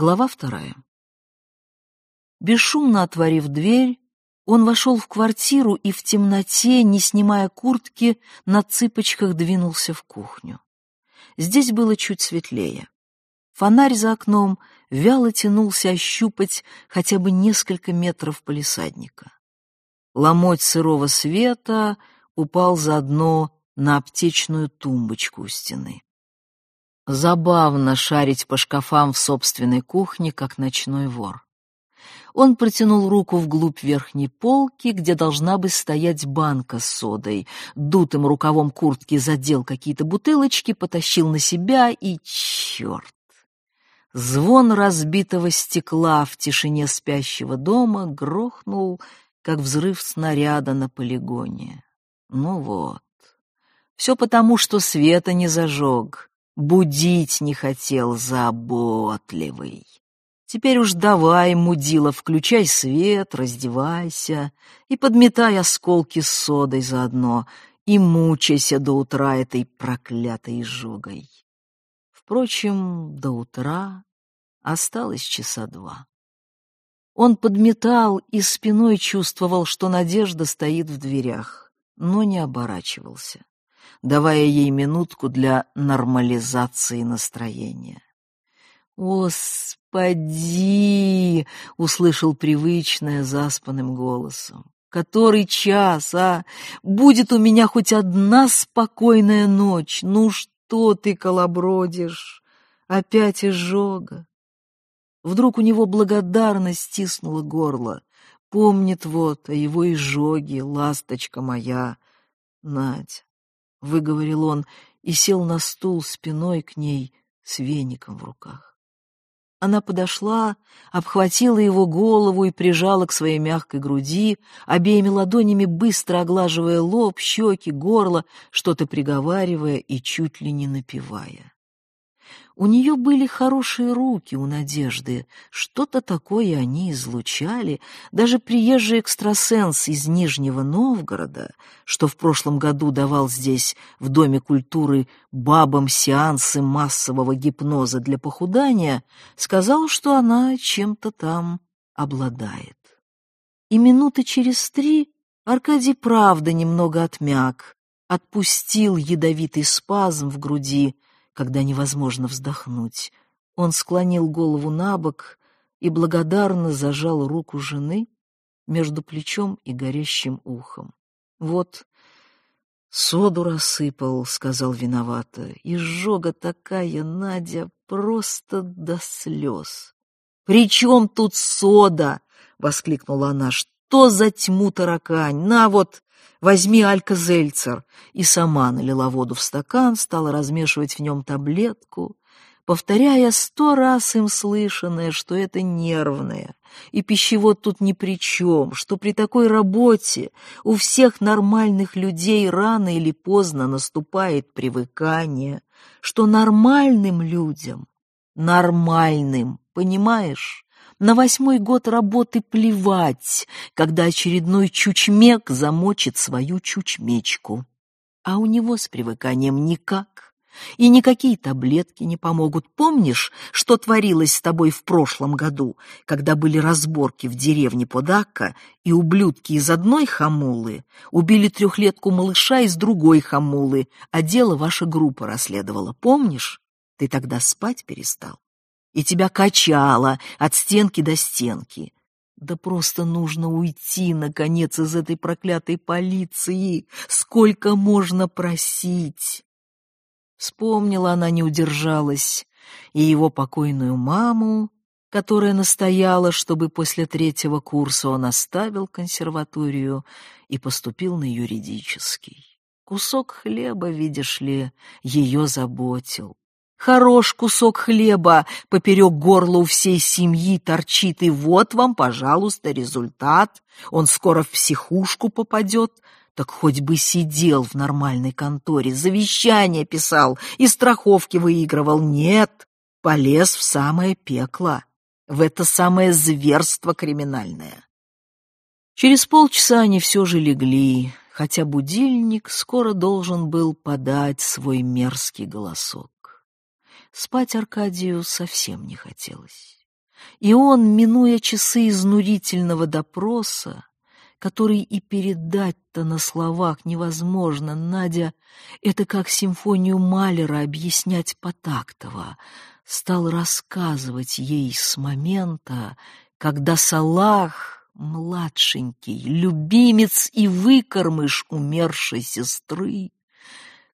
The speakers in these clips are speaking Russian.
Глава вторая. Бесшумно отворив дверь, он вошел в квартиру и в темноте, не снимая куртки, на цыпочках двинулся в кухню. Здесь было чуть светлее. Фонарь за окном вяло тянулся ощупать хотя бы несколько метров полисадника. Ломоть сырого света упал заодно на аптечную тумбочку у стены. Забавно шарить по шкафам в собственной кухне, как ночной вор. Он протянул руку вглубь верхней полки, где должна бы стоять банка с содой. Дутым рукавом куртки задел какие-то бутылочки, потащил на себя и... Черт! Звон разбитого стекла в тишине спящего дома грохнул, как взрыв снаряда на полигоне. Ну вот. Все потому, что света не зажег, будить не хотел заботливый. Теперь уж давай, мудила, включай свет, раздевайся и подметай осколки с содой заодно и мучайся до утра этой проклятой изжогой. Впрочем, до утра осталось часа два. Он подметал и спиной чувствовал, что Надежда стоит в дверях, но не оборачивался, давая ей минутку для нормализации настроения. «Господи!» — услышал привычное заспанным голосом. «Который час, а? Будет у меня хоть одна спокойная ночь. Ну что ты колобродишь? Опять изжога!» Вдруг у него благодарность стиснула горло. Помнит вот о его изжоге, ласточка моя. Надя, — выговорил он и сел на стул спиной к ней с веником в руках. Она подошла, обхватила его голову и прижала к своей мягкой груди, обеими ладонями быстро оглаживая лоб, щеки, горло, что-то приговаривая и чуть ли не напевая. У нее были хорошие руки у Надежды, что-то такое они излучали. Даже приезжий экстрасенс из Нижнего Новгорода, что в прошлом году давал здесь, в Доме культуры, бабам сеансы массового гипноза для похудания, сказал, что она чем-то там обладает. И минуты через три Аркадий правда немного отмяк, отпустил ядовитый спазм в груди, когда невозможно вздохнуть. Он склонил голову на бок и благодарно зажал руку жены между плечом и горящим ухом. «Вот, соду рассыпал», — сказал виновато. «Изжога такая, Надя, просто до слез». «При чем тут сода?» — воскликнула она. «Что за тьму таракань? На вот, Возьми Алька-Зельцер. И сама налила воду в стакан, стала размешивать в нем таблетку, повторяя сто раз им слышанное, что это нервное, и пищевод тут ни при чем, что при такой работе у всех нормальных людей рано или поздно наступает привыкание, что нормальным людям, нормальным, понимаешь, на восьмой год работы плевать, когда очередной чучмек замочит свою чучмечку. А у него с привыканием никак. И никакие таблетки не помогут. Помнишь, что творилось с тобой в прошлом году, когда были разборки в деревне под Акка, и ублюдки из одной хамулы убили трехлетку малыша из другой хамулы, а дело ваша группа расследовала. Помнишь? Ты тогда спать перестал и тебя качало от стенки до стенки. Да просто нужно уйти, наконец, из этой проклятой полиции. Сколько можно просить? Вспомнила она, не удержалась, и его покойную маму, которая настояла, чтобы после третьего курса он оставил консерваторию и поступил на юридический. Кусок хлеба, видишь ли, ее заботил. Хорош кусок хлеба поперек горла у всей семьи торчит, и вот вам, пожалуйста, результат. Он скоро в психушку попадет, так хоть бы сидел в нормальной конторе, завещание писал и страховки выигрывал. Нет, полез в самое пекло, в это самое зверство криминальное. Через полчаса они все же легли, хотя будильник скоро должен был подать свой мерзкий голосок. Спать Аркадию совсем не хотелось. И он, минуя часы изнурительного допроса, который и передать-то на словах невозможно, Надя, это как симфонию Малера объяснять потактово, стал рассказывать ей с момента, когда Салах, младшенький, любимец и выкормыш умершей сестры,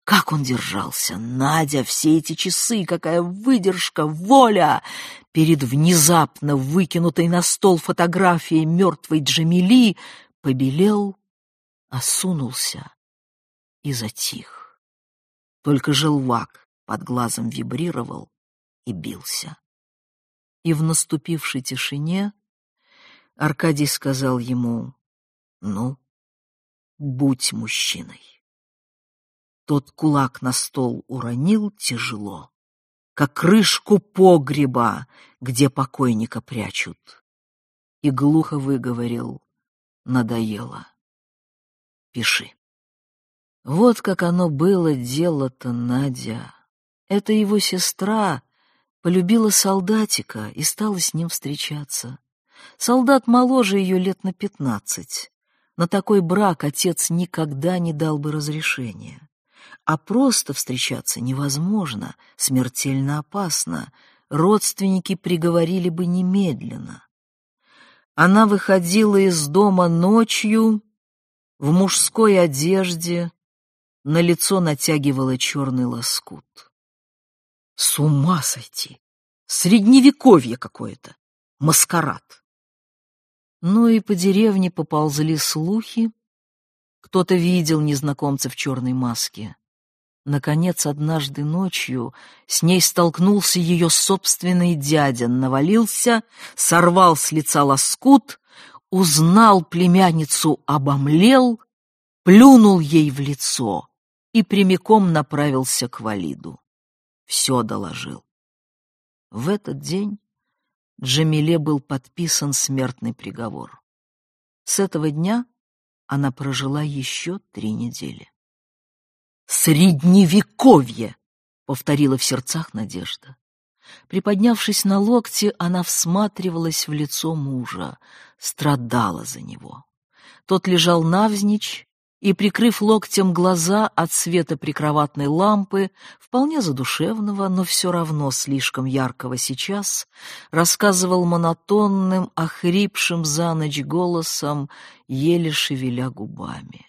как он держался, Надя, все эти часы, какая выдержка, воля! Перед внезапно выкинутой на стол фотографией мертвой Джамили побелел, осунулся и затих. Только желвак под глазом вибрировал и бился. И в наступившей тишине Аркадий сказал ему, «Ну, будь мужчиной». Тот кулак на стол уронил тяжело, как крышку погреба, где покойника прячут, и глухо выговорил «надоело». Пиши. Вот как оно было дело-то, Надя. Это его сестра полюбила солдатика и стала с ним встречаться. Солдат моложе ее лет на пятнадцать. На такой брак отец никогда не дал бы разрешения. А просто встречаться невозможно, смертельно опасно. Родственники приговорили бы немедленно. Она выходила из дома ночью в мужской одежде, на лицо натягивала черный лоскут. С ума сойти! Средневековье какое-то! Маскарад! Ну и по деревне поползли слухи. Кто-то видел незнакомца в черной маске. Наконец, однажды ночью с ней столкнулся ее собственный дядя, навалился, сорвал с лица лоскут, узнал племянницу, обомлел, плюнул ей в лицо и прямиком направился к валиду. Все доложил. В этот день Джамиле был подписан смертный приговор. С этого дня она прожила еще три недели. «Средневековье!» — повторила в сердцах Надежда. Приподнявшись на локте, она всматривалась в лицо мужа, страдала за него. Тот лежал навзничь и, прикрыв локтем глаза от света прикроватной лампы, вполне задушевного, но все равно слишком яркого сейчас, рассказывал монотонным, охрипшим за ночь голосом, еле шевеля губами.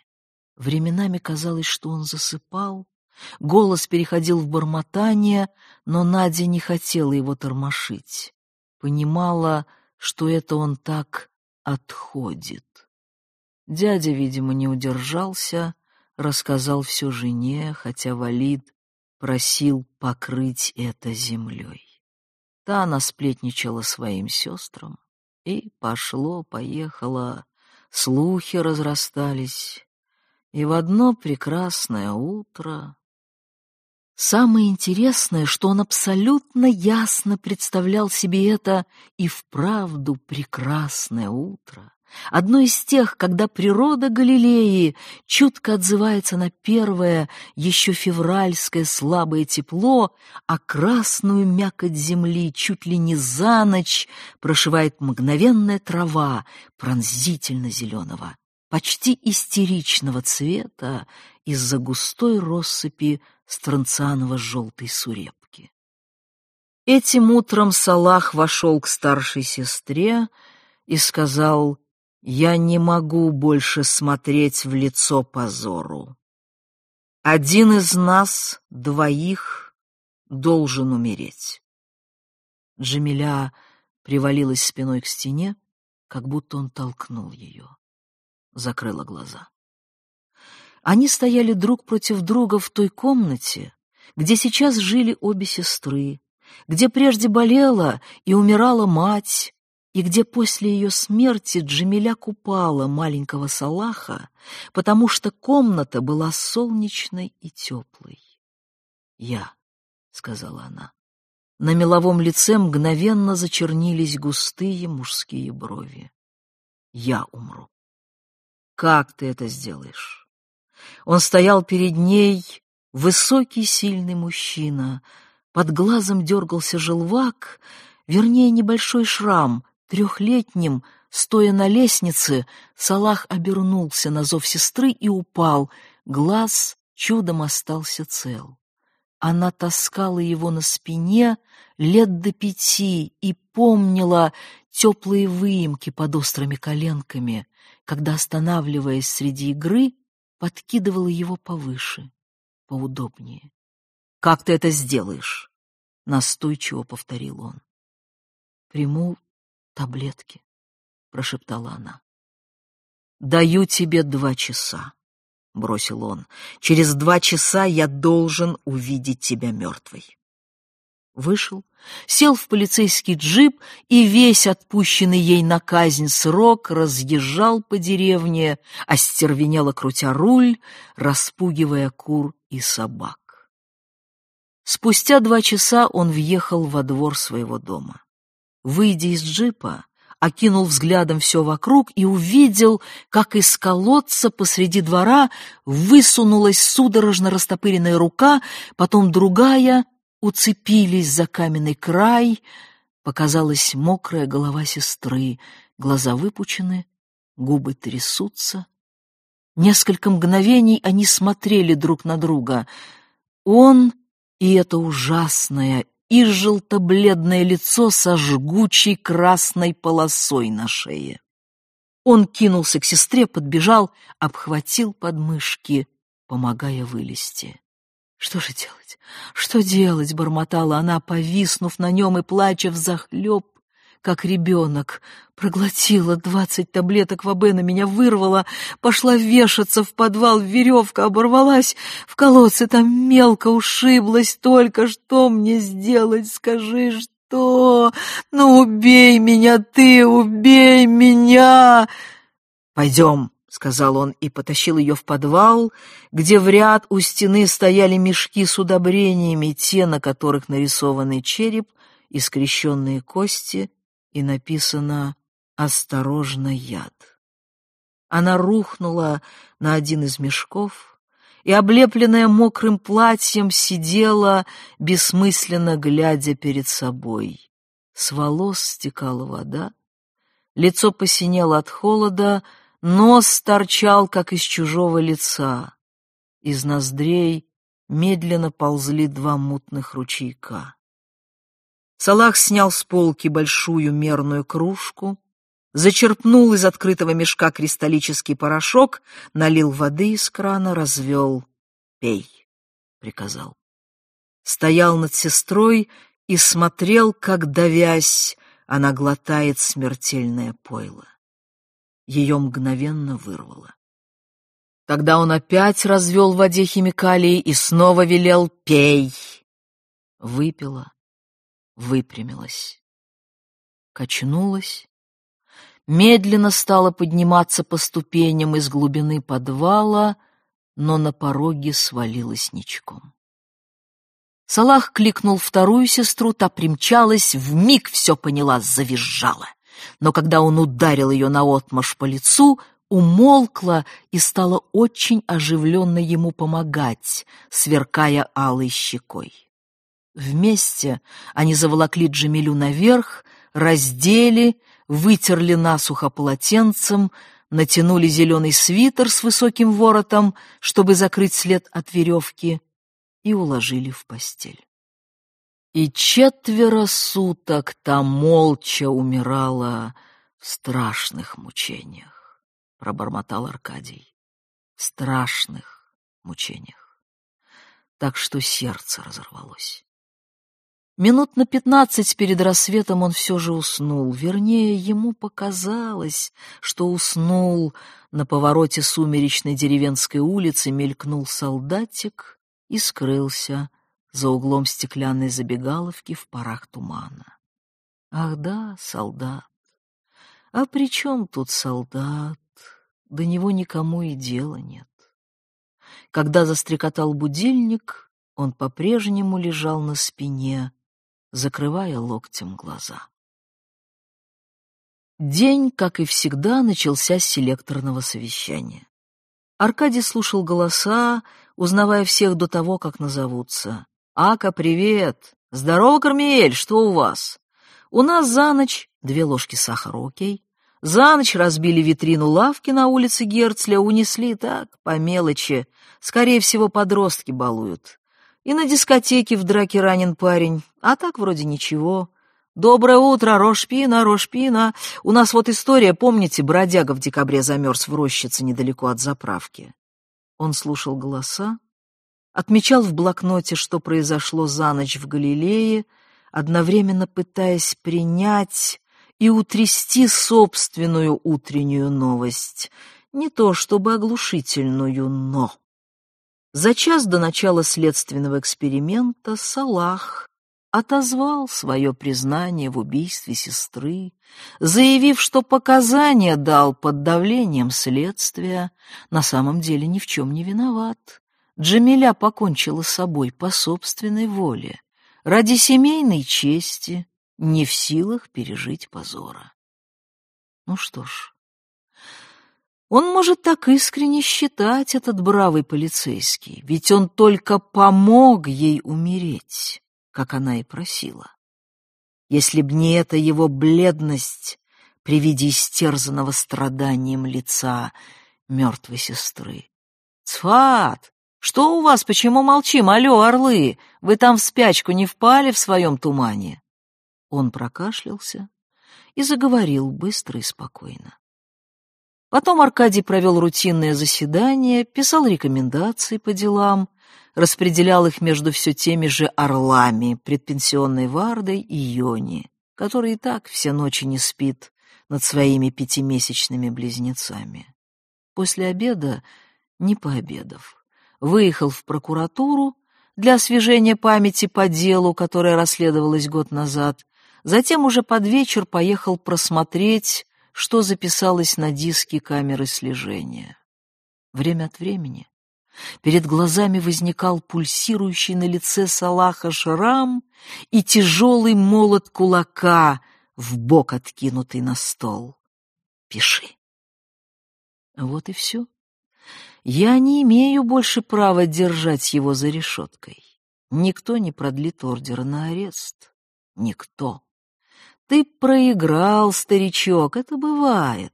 Временами казалось, что он засыпал, голос переходил в бормотание, но Надя не хотела его тормошить. Понимала, что это он так отходит. Дядя, видимо, не удержался, рассказал все жене, хотя Валид просил покрыть это землей. Та она сплетничала своим сестрам, и пошло-поехало, слухи разрастались, и в одно прекрасное утро... Самое интересное, что он абсолютно ясно представлял себе это и вправду прекрасное утро. Одно из тех, когда природа Галилеи чутко отзывается на первое, еще февральское слабое тепло, а красную мякоть земли чуть ли не за ночь прошивает мгновенная трава пронзительно зеленого почти истеричного цвета из-за густой россыпи странцаново-желтой сурепки. Этим утром Салах вошел к старшей сестре и сказал, «Я не могу больше смотреть в лицо позору. Один из нас, двоих, должен умереть». Джамиля привалилась спиной к стене, как будто он толкнул ее закрыла глаза. Они стояли друг против друга в той комнате, где сейчас жили обе сестры, где прежде болела и умирала мать, и где после ее смерти Джамиля купала маленького Салаха, потому что комната была солнечной и теплой. «Я», — сказала она. На меловом лице мгновенно зачернились густые мужские брови. «Я умру». Как ты это сделаешь? Он стоял перед ней, высокий, сильный мужчина. Под глазом дергался желвак, вернее, небольшой шрам, трехлетним, стоя на лестнице, Салах обернулся на зов сестры и упал, глаз чудом остался цел. Она таскала его на спине лет до пяти и помнила теплые выемки под острыми коленками, когда, останавливаясь среди игры, подкидывала его повыше, поудобнее. «Как ты это сделаешь?» — настойчиво повторил он. «Приму таблетки», — прошептала она. «Даю тебе два часа», — бросил он. «Через два часа я должен увидеть тебя мертвой». Вышел, сел в полицейский джип и весь отпущенный ей на казнь срок разъезжал по деревне, остервенело крутя руль, распугивая кур и собак. Спустя два часа он въехал во двор своего дома. Выйдя из джипа, окинул взглядом все вокруг и увидел, как из колодца посреди двора высунулась судорожно растопыренная рука, потом другая, уцепились за каменный край, показалась мокрая голова сестры, глаза выпучены, губы трясутся. Несколько мгновений они смотрели друг на друга. Он и это ужасное и желто-бледное лицо со жгучей красной полосой на шее. Он кинулся к сестре, подбежал, обхватил подмышки, помогая вылезти. «Что же делать? Что делать?» — бормотала она, повиснув на нем и плача взахлеб, как ребенок. Проглотила двадцать таблеток Вабена, меня вырвала, пошла вешаться в подвал, веревка оборвалась, в колодце там мелко ушиблась только. Что мне сделать, скажи, что? Ну, убей меня ты, убей меня! Пойдем, — сказал он и потащил ее в подвал, где в ряд у стены стояли мешки с удобрениями, те, на которых нарисованный череп и скрещенные кости, и написано «Осторожно, яд». Она рухнула на один из мешков и, облепленная мокрым платьем, сидела, бессмысленно глядя перед собой. С волос стекала вода, лицо посинело от холода, нос торчал, как из чужого лица. Из ноздрей медленно ползли два мутных ручейка. Салах снял с полки большую мерную кружку, зачерпнул из открытого мешка кристаллический порошок, налил воды из крана, развел. «Пей», — приказал. Стоял над сестрой и смотрел, как, давясь, она глотает смертельное пойло. Ее мгновенно вырвало. Тогда он опять развел в воде химикалии и снова велел «пей». Выпила, выпрямилась, качнулась, медленно стала подниматься по ступеням из глубины подвала, но на пороге свалилась ничком. Салах кликнул вторую сестру, та примчалась, вмиг все поняла, завизжала. Но когда он ударил ее наотмашь по лицу, умолкла и стала очень оживленно ему помогать, сверкая алой щекой. Вместе они заволокли Джамилю наверх, раздели, вытерли насухо полотенцем, натянули зеленый свитер с высоким воротом, чтобы закрыть след от веревки, и уложили в постель. И четверо суток там молча умирала в страшных мучениях, — пробормотал Аркадий. В страшных мучениях. Так что сердце разорвалось. Минут на пятнадцать перед рассветом он все же уснул. Вернее, ему показалось, что уснул. На повороте сумеречной деревенской улицы мелькнул солдатик и скрылся за углом стеклянной забегаловки в парах тумана. Ах да, солдат. А при чем тут солдат? До него никому и дела нет. Когда застрекотал будильник, он по-прежнему лежал на спине, закрывая локтем глаза. День, как и всегда, начался с селекторного совещания. Аркадий слушал голоса, узнавая всех до того, как назовутся. «Ака, привет! Здорово, Кармиэль, что у вас?» У нас за ночь две ложки сахара, окей. За ночь разбили витрину лавки на улице Герцля, унесли так, по мелочи. Скорее всего, подростки балуют. И на дискотеке в драке ранен парень, а так вроде ничего. «Доброе утро, Рошпина, Рошпина. У нас вот история, помните, бродяга в декабре замерз в рощице недалеко от заправки?» Он слушал голоса, отмечал в блокноте, что произошло за ночь в Галилее, одновременно пытаясь принять и утрясти собственную утреннюю новость, не то чтобы оглушительную, но... За час до начала следственного эксперимента Салах отозвал свое признание в убийстве сестры, заявив, что показания дал под давлением следствия, на самом деле ни в чем не виноват. Джамиля покончила с собой по собственной воле, ради семейной чести, не в силах пережить позора. Ну что ж, он может так искренне считать, этот бравый полицейский, ведь он только помог ей умереть, как она и просила. Если б не эта его бледность при виде истерзанного страданием лица мертвой сестры. «Цфат! Что у вас? Почему молчим? Алло, орлы! Вы там в спячку не впали в своем тумане?» Он прокашлялся и заговорил быстро и спокойно. Потом Аркадий провел рутинное заседание, писал рекомендации по делам, распределял их между все теми же орлами, предпенсионной Вардой и Йони, который и так все ночи не спит над своими пятимесячными близнецами. После обеда, не пообедав, выехал в прокуратуру для освежения памяти по делу, которое расследовалось год назад, Затем уже под вечер поехал просмотреть, что записалось на диске камеры слежения. Время от времени перед глазами возникал пульсирующий на лице Салаха шрам и тяжелый молот кулака, в бок откинутый на стол. «Пиши». Вот и все. Я не имею больше права держать его за решеткой. Никто не продлит ордера на арест. Никто. Ты проиграл, старичок, это бывает.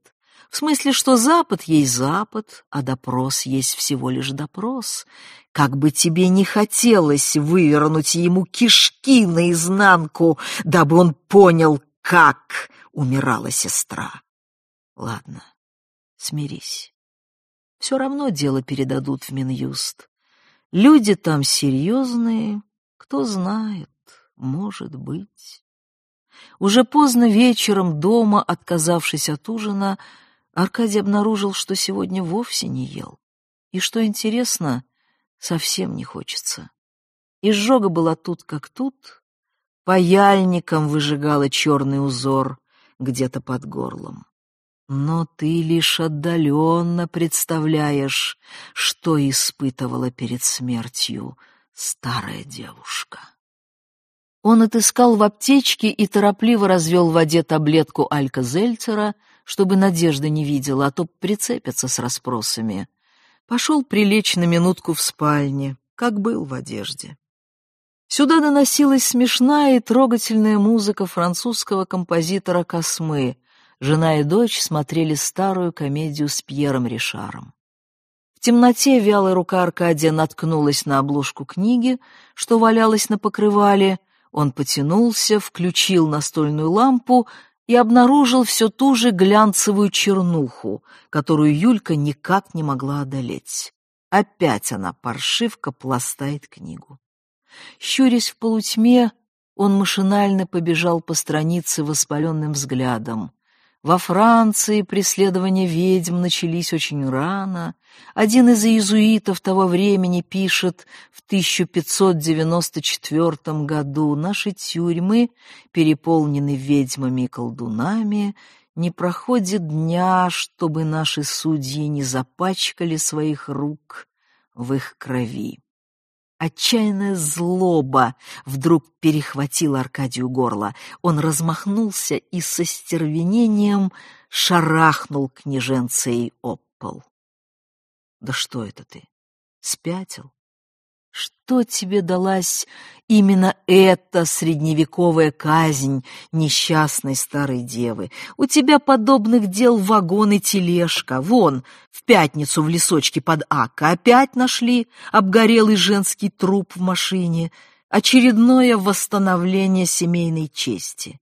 В смысле, что Запад есть Запад, а допрос есть всего лишь допрос. Как бы тебе не хотелось вывернуть ему кишки наизнанку, дабы он понял, как умирала сестра. Ладно, смирись. Все равно дело передадут в Минюст. Люди там серьезные, кто знает, может быть. Уже поздно вечером дома, отказавшись от ужина, Аркадий обнаружил, что сегодня вовсе не ел. И, что интересно, совсем не хочется. Изжога была тут как тут, паяльником выжигала черный узор где-то под горлом. Но ты лишь отдаленно представляешь, что испытывала перед смертью старая девушка. Он отыскал в аптечке и торопливо развел в воде таблетку Алька-Зельцера, чтобы Надежда не видела, а то прицепятся с расспросами. Пошел прилечь на минутку в спальне, как был в одежде. Сюда доносилась смешная и трогательная музыка французского композитора Космы. Жена и дочь смотрели старую комедию с Пьером Ришаром. В темноте вялая рука Аркадия наткнулась на обложку книги, что валялась на покрывале — он потянулся, включил настольную лампу и обнаружил все ту же глянцевую чернуху, которую Юлька никак не могла одолеть. Опять она, паршивка, пластает книгу. Щурясь в полутьме, он машинально побежал по странице воспаленным взглядом. Во Франции преследования ведьм начались очень рано. Один из иезуитов того времени пишет в 1594 году «Наши тюрьмы переполнены ведьмами и колдунами, не проходит дня, чтобы наши судьи не запачкали своих рук в их крови». Отчаянная злоба вдруг перехватила Аркадию горло. Он размахнулся и со стервенением шарахнул княженцей об пол. «Да что это ты? Спятил? Что тебе далась именно эта средневековая казнь несчастной старой девы? У тебя подобных дел вагон и тележка. Вон, в пятницу в лесочке под Ака опять нашли обгорелый женский труп в машине. Очередное восстановление семейной чести.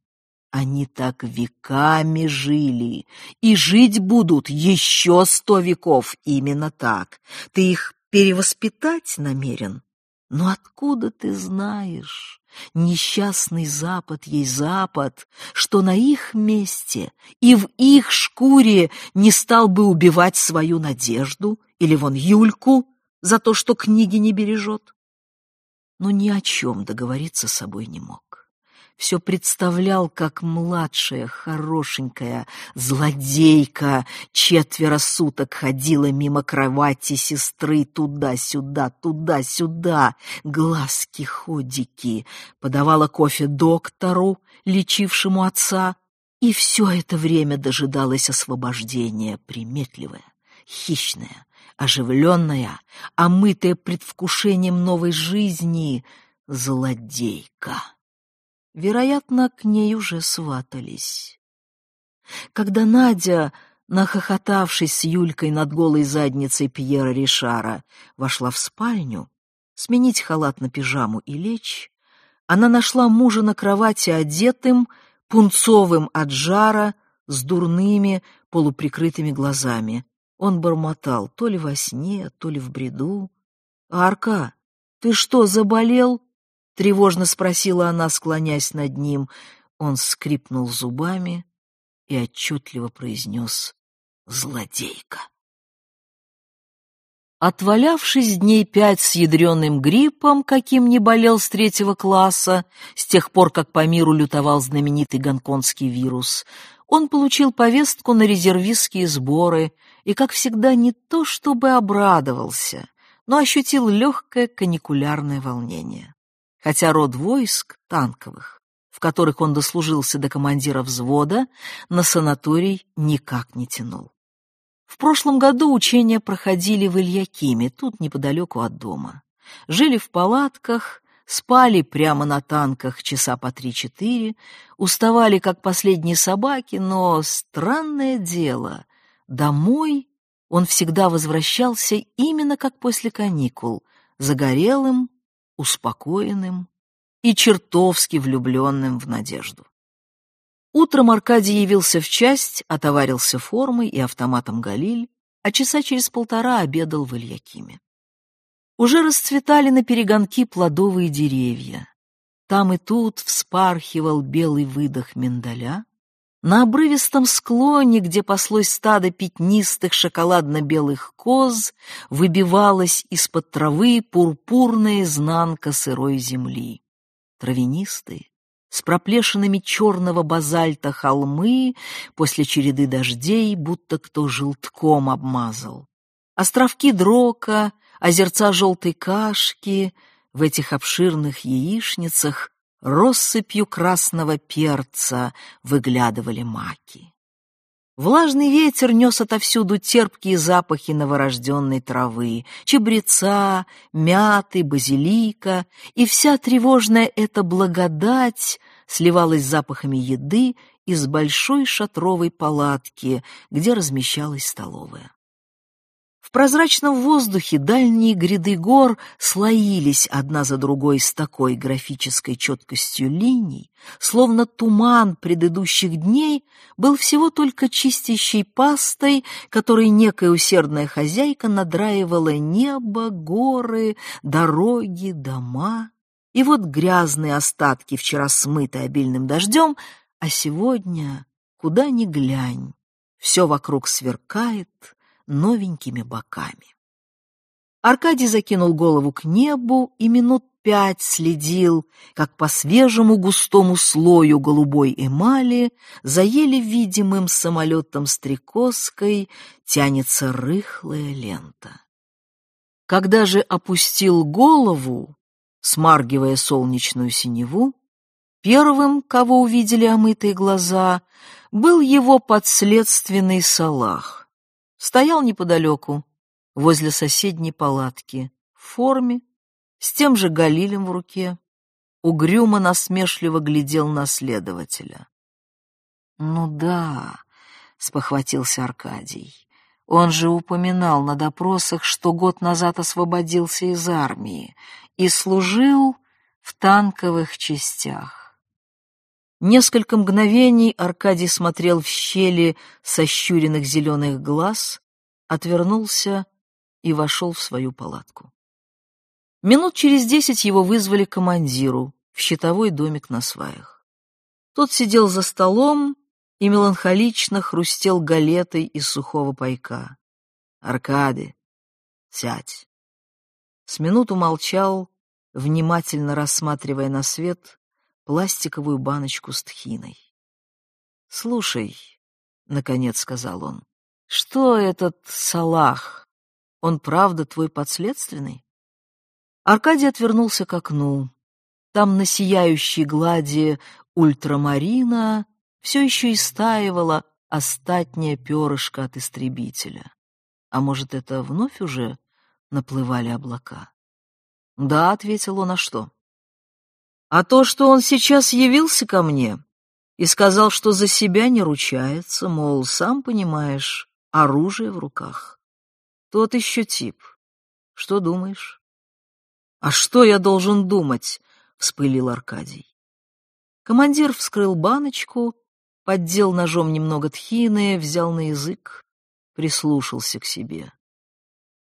Они так веками жили, и жить будут еще сто веков именно так. Ты их перевоспитать намерен? Но откуда ты знаешь, несчастный Запад есть Запад, что на их месте и в их шкуре не стал бы убивать свою надежду или вон Юльку за то, что книги не бережет? Но ни о чем договориться с собой не мог все представлял, как младшая, хорошенькая злодейка. Четверо суток ходила мимо кровати сестры туда-сюда, туда-сюда, глазки-ходики, подавала кофе доктору, лечившему отца, и все это время дожидалась освобождения, приметливая, хищная, оживленная, омытая предвкушением новой жизни, злодейка. Вероятно, к ней уже сватались. Когда Надя, нахохотавшись с Юлькой над голой задницей Пьера Ришара, вошла в спальню, сменить халат на пижаму и лечь, она нашла мужа на кровати одетым, пунцовым от жара, с дурными, полуприкрытыми глазами. Он бормотал то ли во сне, то ли в бреду. «Арка, ты что, заболел?» — тревожно спросила она, склонясь над ним. Он скрипнул зубами и отчетливо произнес «Злодейка». Отвалявшись дней пять с ядреным гриппом, каким не болел с третьего класса, с тех пор, как по миру лютовал знаменитый гонконгский вирус, он получил повестку на резервистские сборы и, как всегда, не то чтобы обрадовался, но ощутил легкое каникулярное волнение хотя род войск танковых, в которых он дослужился до командира взвода, на санаторий никак не тянул. В прошлом году учения проходили в Ильякиме, тут неподалеку от дома. Жили в палатках, спали прямо на танках часа по три-четыре, уставали как последние собаки, но странное дело, домой он всегда возвращался именно как после каникул, загорелым, успокоенным и чертовски влюбленным в надежду. Утром Аркадий явился в часть, отоварился формой и автоматом «Галиль», а часа через полтора обедал в Ильякиме. Уже расцветали на перегонки плодовые деревья. Там и тут вспархивал белый выдох миндаля, на обрывистом склоне, где паслось стадо пятнистых шоколадно-белых коз, выбивалась из-под травы пурпурная изнанка сырой земли. Травянистые, с проплешинами черного базальта холмы, после череды дождей, будто кто желтком обмазал. Островки дрока, озерца желтой кашки — в этих обширных яичницах россыпью красного перца выглядывали маки. Влажный ветер нес отовсюду терпкие запахи новорожденной травы, чебреца, мяты, базилика, и вся тревожная эта благодать сливалась с запахами еды из большой шатровой палатки, где размещалась столовая. В прозрачном воздухе дальние гряды гор слоились одна за другой с такой графической четкостью линий, словно туман предыдущих дней был всего только чистящей пастой, которой некая усердная хозяйка надраивала небо, горы, дороги, дома. И вот грязные остатки, вчера смытые обильным дождем, а сегодня, куда ни глянь, все вокруг сверкает, новенькими боками. Аркадий закинул голову к небу и минут пять следил, как по свежему густому слою голубой эмали за еле видимым самолетом стрекозкой тянется рыхлая лента. Когда же опустил голову, смаргивая солнечную синеву, первым, кого увидели омытые глаза, был его подследственный Салах стоял неподалеку, возле соседней палатки, в форме, с тем же Галилем в руке, угрюмо насмешливо глядел на следователя. «Ну да», — спохватился Аркадий, — «он же упоминал на допросах, что год назад освободился из армии и служил в танковых частях». Несколько мгновений Аркадий смотрел в щели сощуренных зеленых глаз, отвернулся и вошел в свою палатку. Минут через десять его вызвали командиру в щитовой домик на сваях. Тот сидел за столом и меланхолично хрустел галетой из сухого пайка. «Аркадий, сядь!» С минуту молчал, внимательно рассматривая на свет пластиковую баночку с тхиной. «Слушай», — наконец сказал он, — «что этот Салах? Он правда твой подследственный?» Аркадий отвернулся к окну. Там на сияющей глади ультрамарина все еще истаивала остатняя перышко от истребителя. А может, это вновь уже наплывали облака? «Да», — ответил он, — «а что?» «А то, что он сейчас явился ко мне и сказал, что за себя не ручается, мол, сам понимаешь, оружие в руках. Тот еще тип. Что думаешь?» «А что я должен думать?» — вспылил Аркадий. Командир вскрыл баночку, поддел ножом немного тхины, взял на язык, прислушался к себе.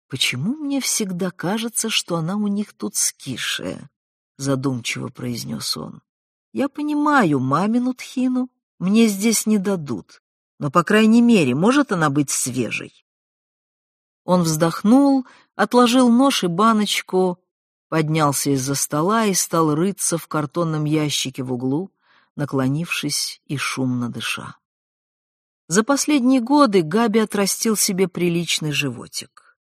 «Почему мне всегда кажется, что она у них тут скишая?» — задумчиво произнес он. «Я понимаю мамину тхину, мне здесь не дадут, но, по крайней мере, может она быть свежей». Он вздохнул, отложил нож и баночку, поднялся из-за стола и стал рыться в картонном ящике в углу, наклонившись и шумно дыша. За последние годы Габи отрастил себе приличный животик.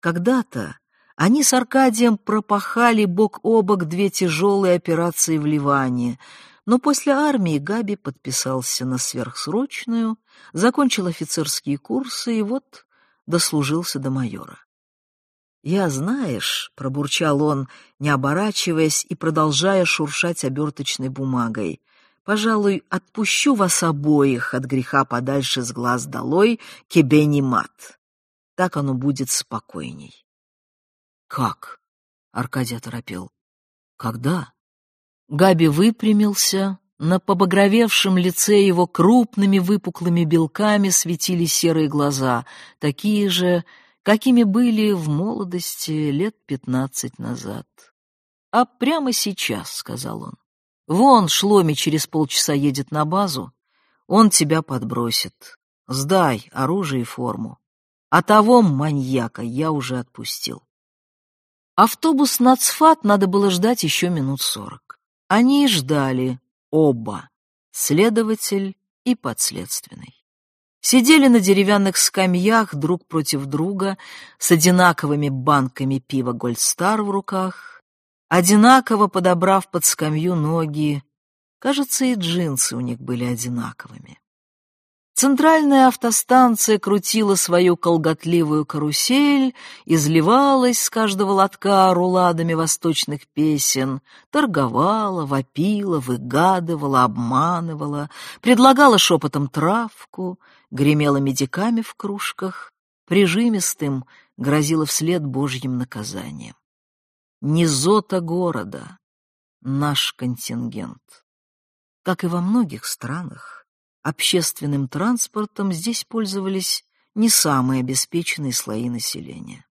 Когда-то они с Аркадием пропахали бок о бок две тяжелые операции в Ливане, но после армии Габи подписался на сверхсрочную, закончил офицерские курсы и вот дослужился до майора. «Я, знаешь», — пробурчал он, не оборачиваясь и продолжая шуршать оберточной бумагой, «пожалуй, отпущу вас обоих от греха подальше с глаз долой, кебени мат. Так оно будет спокойней». «Как?» — Аркадий оторопел. «Когда?» Габи выпрямился, на побагровевшем лице его крупными выпуклыми белками светили серые глаза, такие же, какими были в молодости лет пятнадцать назад. «А прямо сейчас», — сказал он, — «вон Шломи через полчаса едет на базу, он тебя подбросит. Сдай оружие и форму. А того маньяка я уже отпустил». Автобус на Цфат надо было ждать еще минут сорок. Они ждали оба, следователь и подследственный сидели на деревянных скамьях друг против друга с одинаковыми банками пива «Гольдстар» в руках, одинаково подобрав под скамью ноги. Кажется, и джинсы у них были одинаковыми. Центральная автостанция крутила свою колготливую карусель, изливалась с каждого лотка руладами восточных песен, торговала, вопила, выгадывала, обманывала, предлагала шепотом травку, гремела медиками в кружках, прижимистым грозила вслед божьим наказанием. Низота города — наш контингент. Как и во многих странах, общественным транспортом здесь пользовались не самые обеспеченные слои населения.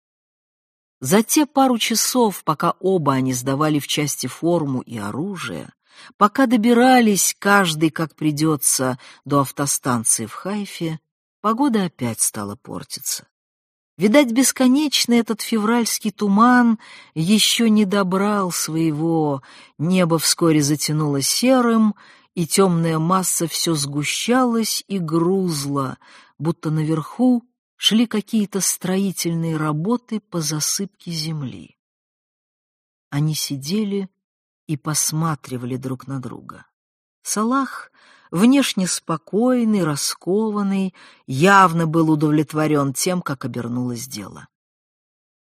За те пару часов, пока оба они сдавали в части форму и оружие, Пока добирались, каждый как придется, до автостанции в Хайфе, погода опять стала портиться. Видать, бесконечный этот февральский туман еще не добрал своего, небо вскоре затянуло серым, и темная масса все сгущалась и грузла, будто наверху шли какие-то строительные работы по засыпке земли. Они сидели, и посматривали друг на друга. Салах, внешне спокойный, раскованный, явно был удовлетворен тем, как обернулось дело.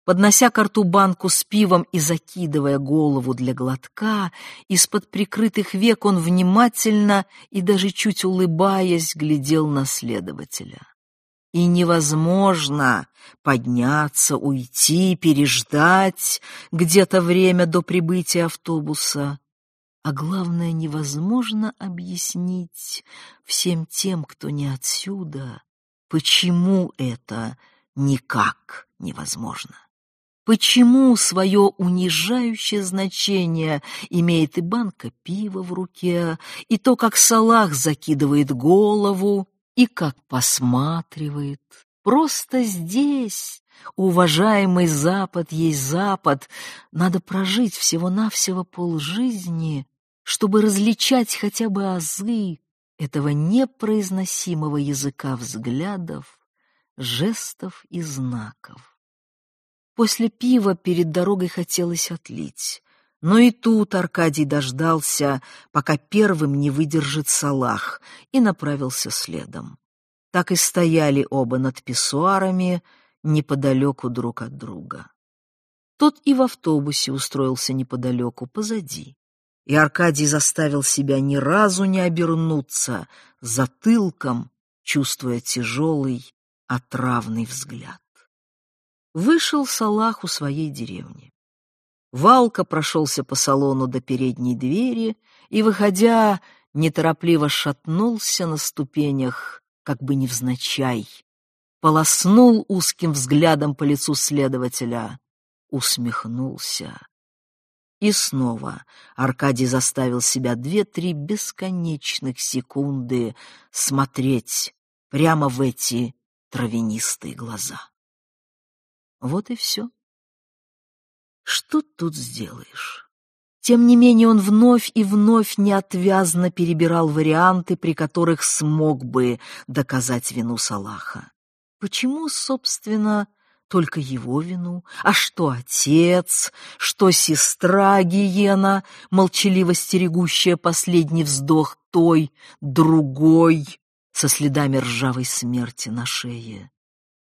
Поднося к рту банку с пивом и закидывая голову для глотка, из-под прикрытых век он внимательно и даже чуть улыбаясь глядел на следователя. И невозможно подняться, уйти, переждать где-то время до прибытия автобуса. А главное, невозможно объяснить всем тем, кто не отсюда, почему это никак невозможно. Почему свое унижающее значение имеет и банка пива в руке, и то, как Салах закидывает голову, и как посматривает. Просто здесь, уважаемый Запад есть Запад, надо прожить всего-навсего полжизни, чтобы различать хотя бы азы этого непроизносимого языка взглядов, жестов и знаков. После пива перед дорогой хотелось отлить. Но и тут Аркадий дождался, пока первым не выдержит Салах, и направился следом. Так и стояли оба над писсуарами, неподалеку друг от друга. Тот и в автобусе устроился неподалеку, позади. И Аркадий заставил себя ни разу не обернуться, затылком, чувствуя тяжелый, отравный взгляд вышел Салах у своей деревни. Валка прошелся по салону до передней двери и, выходя, неторопливо шатнулся на ступенях, как бы невзначай, полоснул узким взглядом по лицу следователя, усмехнулся. И снова Аркадий заставил себя две-три бесконечных секунды смотреть прямо в эти травянистые глаза. Вот и все. Что тут сделаешь? Тем не менее он вновь и вновь неотвязно перебирал варианты, при которых смог бы доказать вину Салаха. Почему, собственно, только его вину? А что отец? Что сестра Гиена, молчаливо стерегущая последний вздох той, другой, со следами ржавой смерти на шее?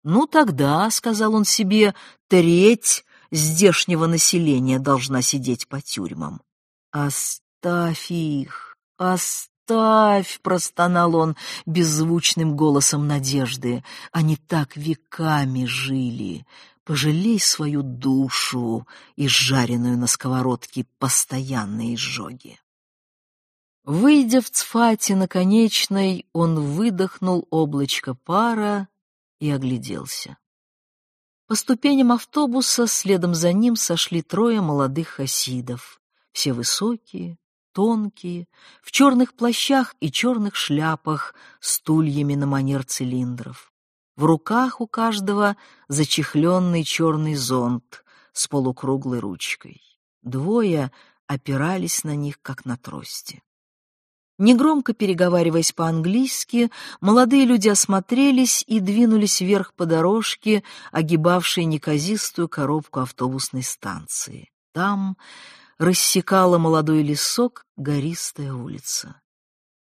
«Ну тогда», — сказал он себе, — «треть здешнего населения должна сидеть по тюрьмам». «Оставь их, оставь», — простонал он беззвучным голосом надежды. «Они так веками жили. Пожалей свою душу и жареную на сковородке постоянные изжоги». Выйдя в Цфате на конечной, он выдохнул облачко пара и огляделся. По ступеням автобуса следом за ним сошли трое молодых хасидов, все высокие, тонкие, в черных плащах и черных шляпах с тульями на манер цилиндров. В руках у каждого зачехленный черный зонт с полукруглой ручкой. Двое опирались на них, как на трости. Негромко переговариваясь по-английски, молодые люди осмотрелись и двинулись вверх по дорожке, огибавшей неказистую коробку автобусной станции. Там рассекала молодой лесок гористая улица.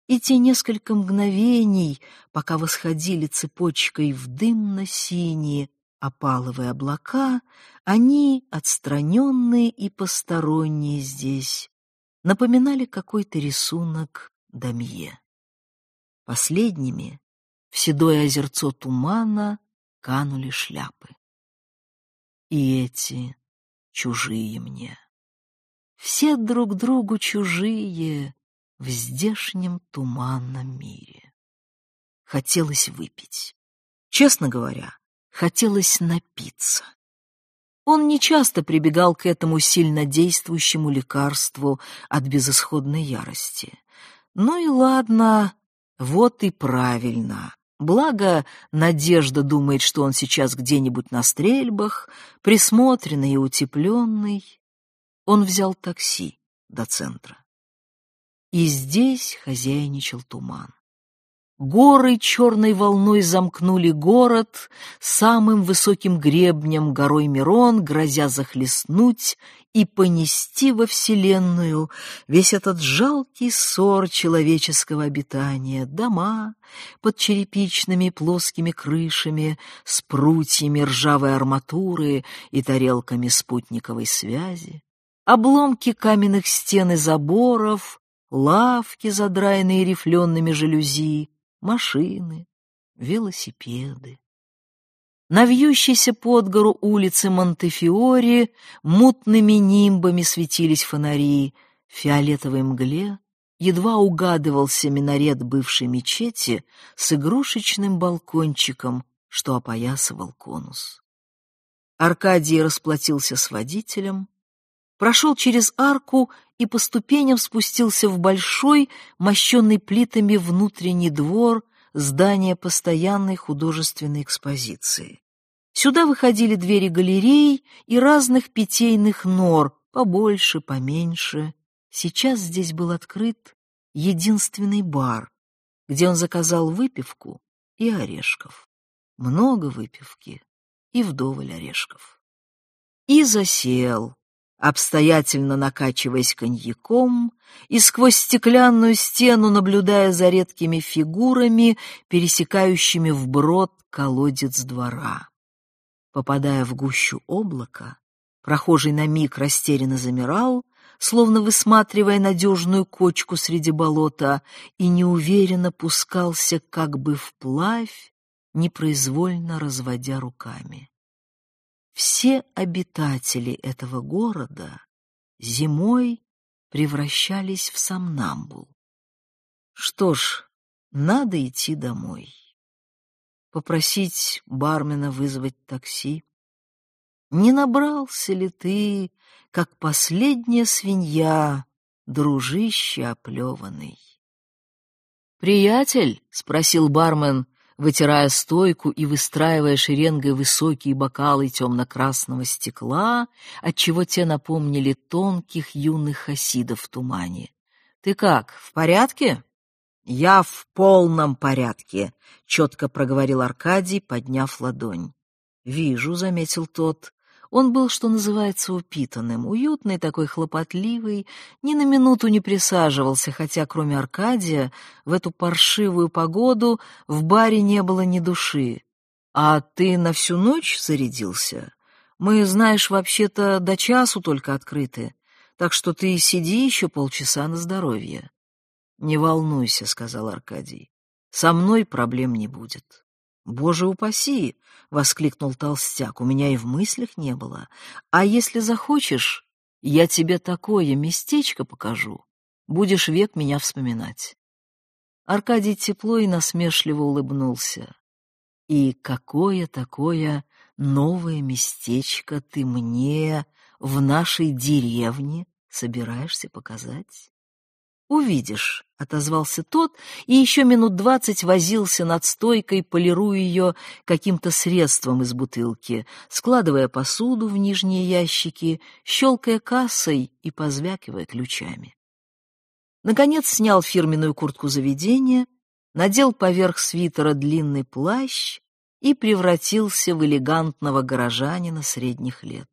И те несколько мгновений, пока восходили цепочкой в дымно-синие опаловые облака, они, отстраненные и посторонние здесь, напоминали какой-то рисунок Дамье. Последними в седое озерцо тумана канули шляпы. И эти чужие мне. Все друг другу чужие в здешнем туманном мире. Хотелось выпить. Честно говоря, хотелось напиться. Он нечасто прибегал к этому сильнодействующему лекарству от безысходной ярости. Ну и ладно, вот и правильно. Благо, Надежда думает, что он сейчас где-нибудь на стрельбах, присмотренный и утепленный. Он взял такси до центра. И здесь хозяйничал туман. Горы черной волной замкнули город, самым высоким гребнем горой Мирон, грозя захлестнуть и понести во Вселенную весь этот жалкий ссор человеческого обитания, дома под черепичными плоскими крышами, с прутьями ржавой арматуры и тарелками спутниковой связи, обломки каменных стен и заборов, лавки, задраенные рифлеными жалюзи, машины, велосипеды. На вьющейся под гору улицы Монтефиори мутными нимбами светились фонари, в фиолетовой мгле едва угадывался минарет бывшей мечети с игрушечным балкончиком, что опоясывал конус. Аркадий расплатился с водителем, прошел через арку и по ступеням спустился в большой, мощенный плитами внутренний двор здания постоянной художественной экспозиции. Сюда выходили двери галерей и разных питейных нор, побольше, поменьше. Сейчас здесь был открыт единственный бар, где он заказал выпивку и орешков. Много выпивки и вдоволь орешков. И засел, обстоятельно накачиваясь коньяком и сквозь стеклянную стену наблюдая за редкими фигурами, пересекающими вброд колодец двора. Попадая в гущу облака, прохожий на миг растерянно замирал, словно высматривая надежную кочку среди болота, и неуверенно пускался как бы вплавь, непроизвольно разводя руками. Все обитатели этого города зимой превращались в сомнамбул. Что ж, надо идти домой. Попросить бармена вызвать такси. Не набрался ли ты, как последняя свинья, дружище оплеванный? «Приятель?» — спросил бармен, вытирая стойку и выстраивая шеренгой высокие бокалы темно-красного стекла, отчего те напомнили тонких юных хасидов в тумане. «Ты как, в порядке?» «Я в полном порядке», — четко проговорил Аркадий, подняв ладонь. «Вижу», — заметил тот, он был, что называется, упитанным, уютный, такой хлопотливый, ни на минуту не присаживался, хотя кроме Аркадия в эту паршивую погоду в баре не было ни души. «А ты на всю ночь зарядился? Мы, знаешь, вообще-то до часу только открыты, так что ты сиди еще полчаса на здоровье». «Не волнуйся», — сказал Аркадий, — «со мной проблем не будет». «Боже упаси!» — воскликнул толстяк. «У меня и в мыслях не было. А если захочешь, я тебе такое местечко покажу. Будешь век меня вспоминать». Аркадий тепло и насмешливо улыбнулся. «И какое такое новое местечко ты мне в нашей деревне собираешься показать?» «Увидишь», — отозвался тот, и еще минут двадцать возился над стойкой, полируя ее каким-то средством из бутылки, складывая посуду в нижние ящики, щелкая кассой и позвякивая ключами. Наконец снял фирменную куртку заведения, надел поверх свитера длинный плащ и превратился в элегантного горожанина средних лет.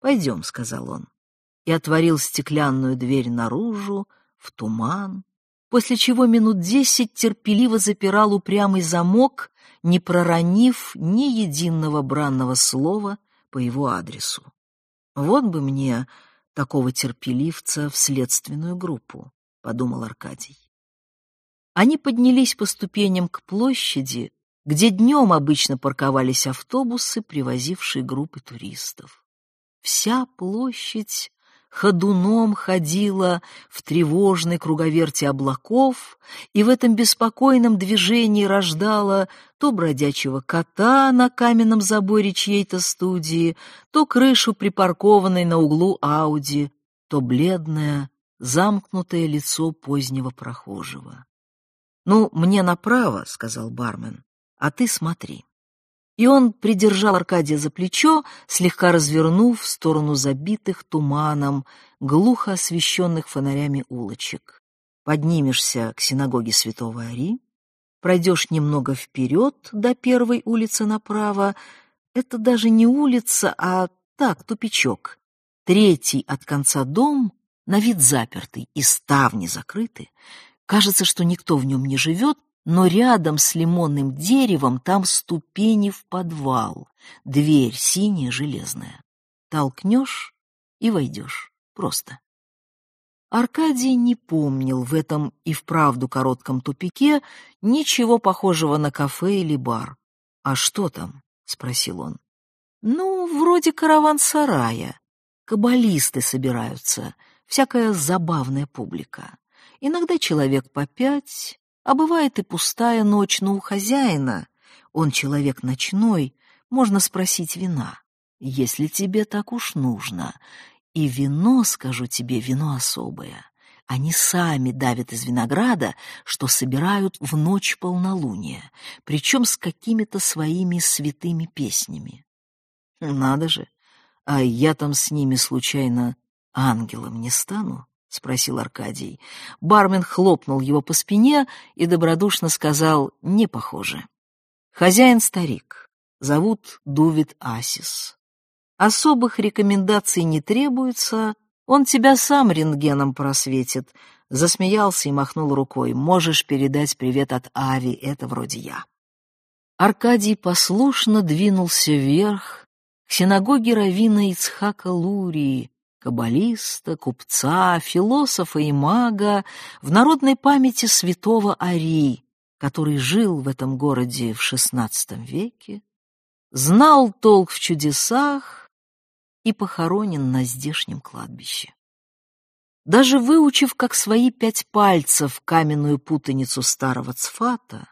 «Пойдем», — сказал он, и отворил стеклянную дверь наружу, в туман, после чего минут десять терпеливо запирал упрямый замок, не проронив ни единого бранного слова по его адресу. Вот бы мне такого терпеливца в следственную группу, — подумал Аркадий. Они поднялись по ступеням к площади, где днем обычно парковались автобусы, привозившие группы туристов. Вся площадь ходуном ходила в тревожной круговерти облаков и в этом беспокойном движении рождала то бродячего кота на каменном заборе чьей-то студии, то крышу припаркованной на углу Ауди, то бледное, замкнутое лицо позднего прохожего. «Ну, мне направо», — сказал бармен, — «а ты смотри» и он придержал Аркадия за плечо, слегка развернув в сторону забитых туманом, глухо освещенных фонарями улочек. Поднимешься к синагоге святого Ари, пройдешь немного вперед до первой улицы направо. Это даже не улица, а так, тупичок. Третий от конца дом, на вид запертый, и ставни закрыты. Кажется, что никто в нем не живет, но рядом с лимонным деревом там ступени в подвал, дверь синяя железная. Толкнешь и войдешь. Просто. Аркадий не помнил в этом и вправду коротком тупике ничего похожего на кафе или бар. «А что там?» — спросил он. «Ну, вроде караван-сарая. Каббалисты собираются, всякая забавная публика. Иногда человек по пять, а бывает и пустая ночь, но у хозяина, он человек ночной, можно спросить вина, если тебе так уж нужно, и вино, скажу тебе, вино особое. Они сами давят из винограда, что собирают в ночь полнолуния, причем с какими-то своими святыми песнями. Надо же, а я там с ними случайно ангелом не стану? — спросил Аркадий. Бармен хлопнул его по спине и добродушно сказал «не похоже». Хозяин старик, зовут Дувит Асис. Особых рекомендаций не требуется, он тебя сам рентгеном просветит. Засмеялся и махнул рукой. Можешь передать привет от Ави, это вроде я. Аркадий послушно двинулся вверх к синагоге равина Ицхака Лурии, каббалиста, купца, философа и мага в народной памяти святого Ари, который жил в этом городе в XVI веке, знал толк в чудесах и похоронен на здешнем кладбище. Даже выучив как свои пять пальцев каменную путаницу старого цфата,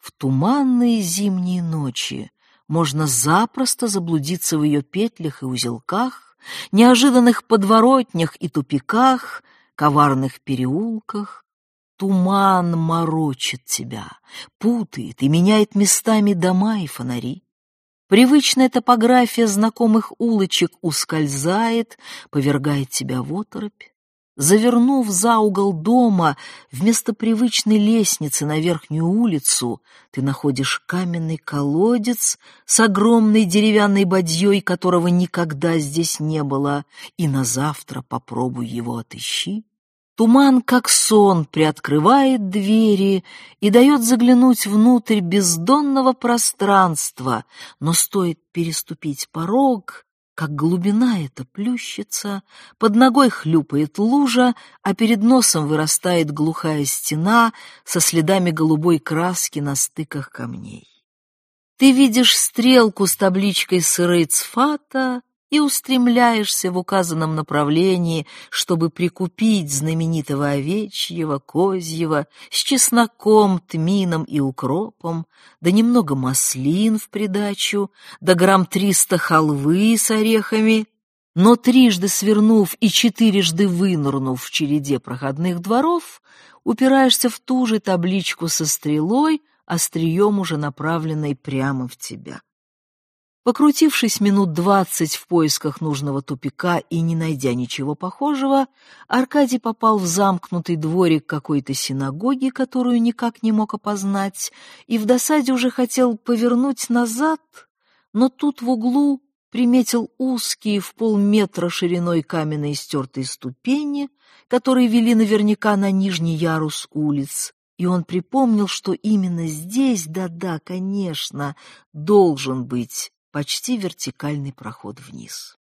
в туманные зимние ночи можно запросто заблудиться в ее петлях и узелках, неожиданных подворотнях и тупиках, коварных переулках. Туман морочит тебя, путает и меняет местами дома и фонари. Привычная топография знакомых улочек ускользает, повергает тебя в оторопь. Завернув за угол дома, вместо привычной лестницы на верхнюю улицу, ты находишь каменный колодец с огромной деревянной бадьей, которого никогда здесь не было, и на завтра попробуй его отыщи. Туман, как сон, приоткрывает двери и дает заглянуть внутрь бездонного пространства, но стоит переступить порог, как глубина эта плющится, под ногой хлюпает лужа, а перед носом вырастает глухая стена со следами голубой краски на стыках камней. Ты видишь стрелку с табличкой Сырыцфата, и устремляешься в указанном направлении, чтобы прикупить знаменитого овечьего, козьего, с чесноком, тмином и укропом, да немного маслин в придачу, да грамм триста халвы с орехами, но трижды свернув и четырежды вынырнув в череде проходных дворов, упираешься в ту же табличку со стрелой, острием уже направленной прямо в тебя. Покрутившись минут двадцать в поисках нужного тупика и не найдя ничего похожего, Аркадий попал в замкнутый дворик какой-то синагоги, которую никак не мог опознать, и в досаде уже хотел повернуть назад, но тут в углу приметил узкие в полметра шириной каменные стертые ступени, которые вели наверняка на нижний ярус улиц, и он припомнил, что именно здесь, да-да, конечно, должен быть почти вертикальный проход вниз.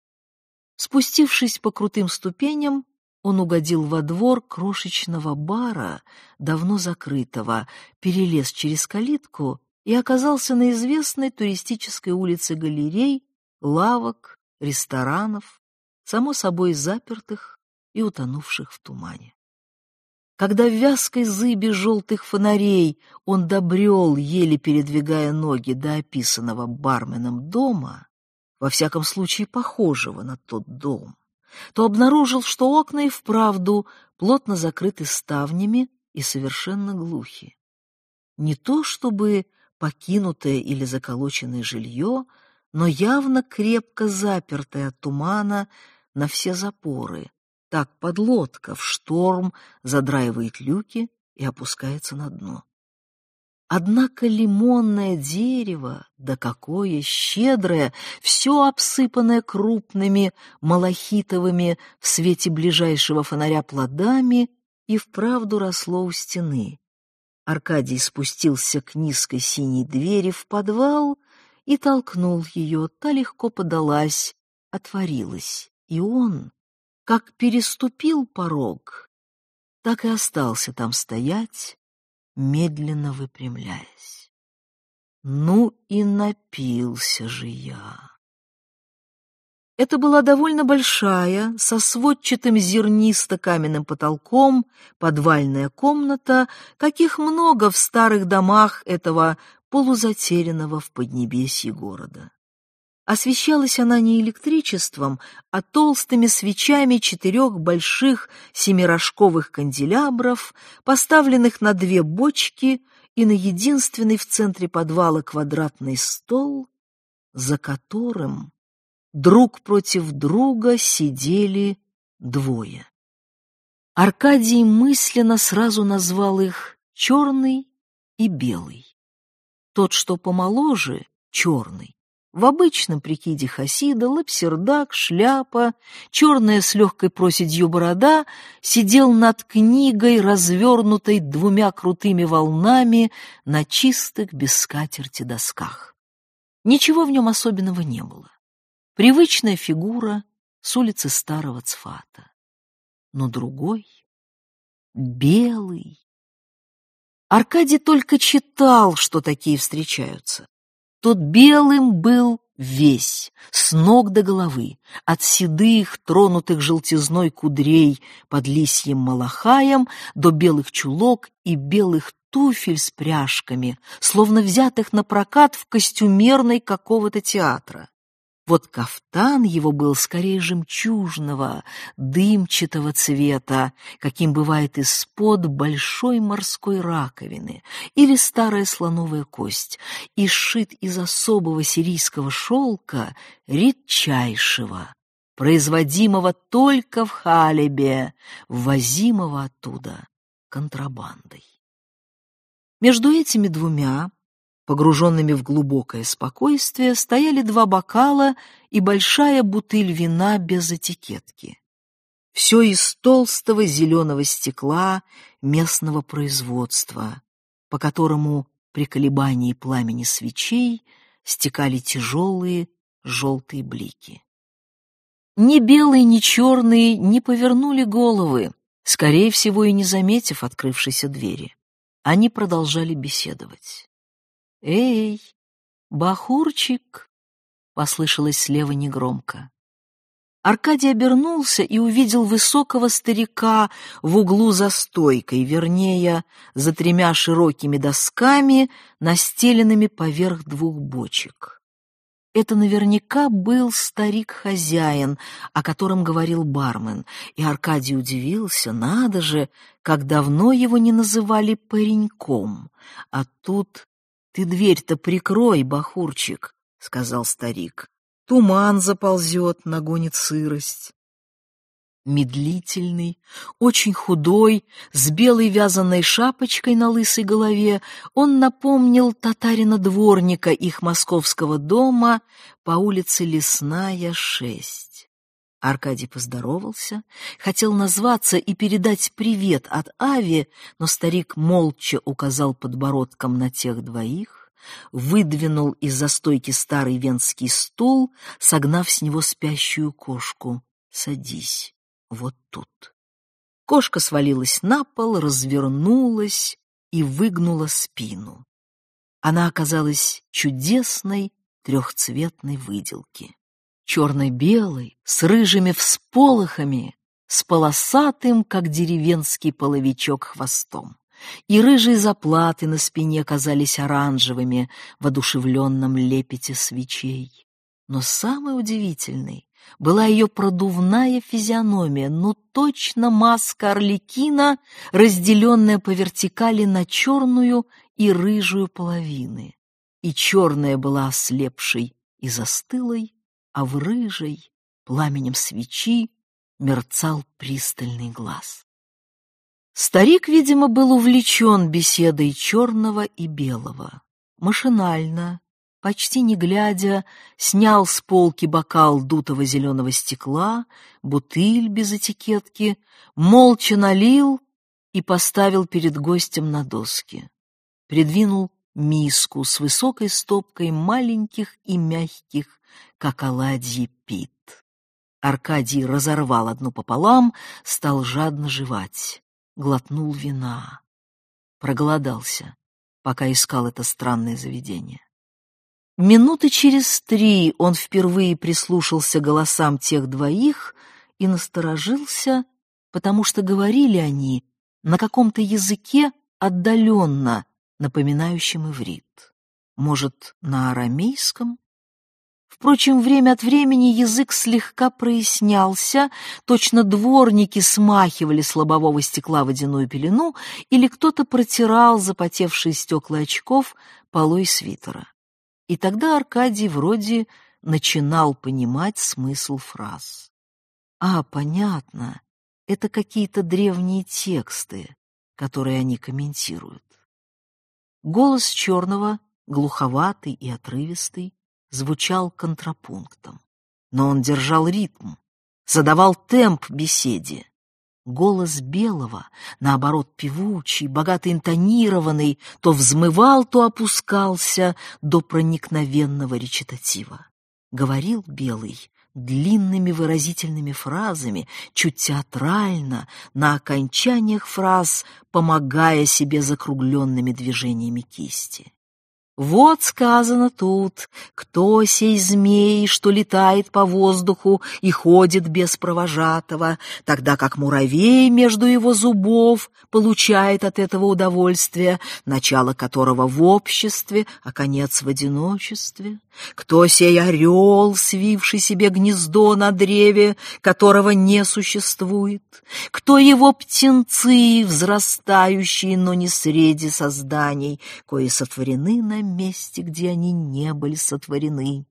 Спустившись по крутым ступеням, он угодил во двор крошечного бара, давно закрытого, перелез через калитку и оказался на известной туристической улице галерей, лавок, ресторанов, само собой запертых и утонувших в тумане. Когда в вязкой зыбе желтых фонарей он добрел, еле передвигая ноги до описанного барменом дома, во всяком случае похожего на тот дом, то обнаружил, что окна и вправду плотно закрыты ставнями и совершенно глухи. Не то чтобы покинутое или заколоченное жилье, но явно крепко запертое от тумана на все запоры, так подлодка в шторм задраивает люки и опускается на дно. Однако лимонное дерево, да какое щедрое, все обсыпанное крупными малахитовыми в свете ближайшего фонаря плодами, и вправду росло у стены. Аркадий спустился к низкой синей двери в подвал и толкнул ее, та легко подалась, отворилась, и он, как переступил порог, так и остался там стоять, медленно выпрямляясь. Ну и напился же я. Это была довольно большая, со сводчатым зернисто-каменным потолком, подвальная комната, каких много в старых домах этого полузатерянного в поднебесье города. Освещалась она не электричеством, а толстыми свечами четырех больших семирожковых канделябров, поставленных на две бочки и на единственный в центре подвала квадратный стол, за которым друг против друга сидели двое. Аркадий мысленно сразу назвал их черный и белый. Тот, что помоложе, черный, в обычном прикиде хасида, лапсердак, шляпа, черная с легкой проседью борода, сидел над книгой, развернутой двумя крутыми волнами на чистых без скатерти досках. Ничего в нем особенного не было. Привычная фигура с улицы Старого Цфата. Но другой, белый. Аркадий только читал, что такие встречаются. Тот белым был весь, с ног до головы, от седых, тронутых желтизной кудрей под лисьим малахаем до белых чулок и белых туфель с пряжками, словно взятых на прокат в костюмерной какого-то театра. Вот кафтан его был скорее жемчужного, дымчатого цвета, каким бывает из-под большой морской раковины или старая слоновая кость, и сшит из особого сирийского шелка редчайшего, производимого только в Халебе, ввозимого оттуда контрабандой. Между этими двумя Погруженными в глубокое спокойствие стояли два бокала и большая бутыль вина без этикетки. Все из толстого зеленого стекла местного производства, по которому при колебании пламени свечей стекали тяжелые желтые блики. Ни белые, ни черные не повернули головы, скорее всего и не заметив открывшейся двери. Они продолжали беседовать. «Эй, бахурчик!» — послышалось слева негромко. Аркадий обернулся и увидел высокого старика в углу за стойкой, вернее, за тремя широкими досками, настеленными поверх двух бочек. Это наверняка был старик-хозяин, о котором говорил бармен, и Аркадий удивился, надо же, как давно его не называли пареньком, а тут «Ты дверь-то прикрой, бахурчик», — сказал старик. «Туман заползет, нагонит сырость». Медлительный, очень худой, с белой вязаной шапочкой на лысой голове, он напомнил татарина-дворника их московского дома по улице Лесная, 6. Аркадий поздоровался, хотел назваться и передать привет от Ави, но старик молча указал подбородком на тех двоих, выдвинул из застойки старый венский стул, согнав с него спящую кошку. «Садись, вот тут». Кошка свалилась на пол, развернулась и выгнула спину. Она оказалась чудесной трехцветной выделки черно-белый, с рыжими всполохами, с полосатым, как деревенский половичок, хвостом. И рыжие заплаты на спине казались оранжевыми в одушевленном лепете свечей. Но самой удивительной была ее продувная физиономия, ну точно маска орликина, разделенная по вертикали на черную и рыжую половины. И черная была ослепшей и застылой, а в рыжей, пламенем свечи, мерцал пристальный глаз. Старик, видимо, был увлечен беседой черного и белого. Машинально, почти не глядя, снял с полки бокал дутого зеленого стекла, бутыль без этикетки, молча налил и поставил перед гостем на доски. Придвинул миску с высокой стопкой маленьких и мягких, как оладьи, пит. Аркадий разорвал одну пополам, стал жадно жевать глотнул вина. Проголодался, пока искал это странное заведение. Минуты через три он впервые прислушался голосам тех двоих и насторожился, потому что говорили они на каком-то языке отдаленно, напоминающем иврит. Может, на арамейском? Впрочем, время от времени язык слегка прояснялся, точно дворники смахивали с лобового стекла водяную пелену или кто-то протирал запотевшие стекла очков полой свитера. И тогда Аркадий вроде начинал понимать смысл фраз. А, понятно, это какие-то древние тексты, которые они комментируют. Голос черного, глуховатый и отрывистый, звучал контрапунктом. Но он держал ритм, задавал темп беседе. Голос Белого, наоборот, певучий, богато интонированный, то взмывал, то опускался до проникновенного речитатива. Говорил Белый длинными выразительными фразами, чуть театрально, на окончаниях фраз, помогая себе закругленными движениями кисти. Вот сказано тут, кто сей змей, что летает по воздуху и ходит без провожатого, тогда как муравей между его зубов получает от этого удовольствие, начало которого в обществе, а конец в одиночестве. Кто сей орел, свивший себе гнездо на древе, которого не существует? Кто его птенцы, взрастающие, но не среди созданий, кои сотворены на месте, где они не были сотворены?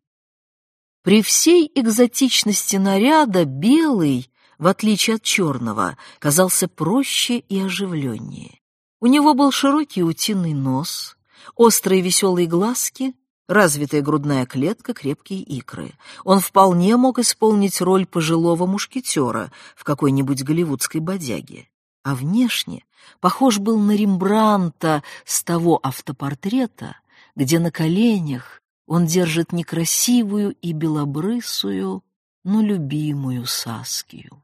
При всей экзотичности наряда белый, в отличие от черного, казался проще и оживленнее. У него был широкий утиный нос, острые веселые глазки — Развитая грудная клетка, крепкие икры. Он вполне мог исполнить роль пожилого мушкетера в какой-нибудь голливудской бодяге. А внешне похож был на Рембранта с того автопортрета, где на коленях он держит некрасивую и белобрысую, но любимую Саскию.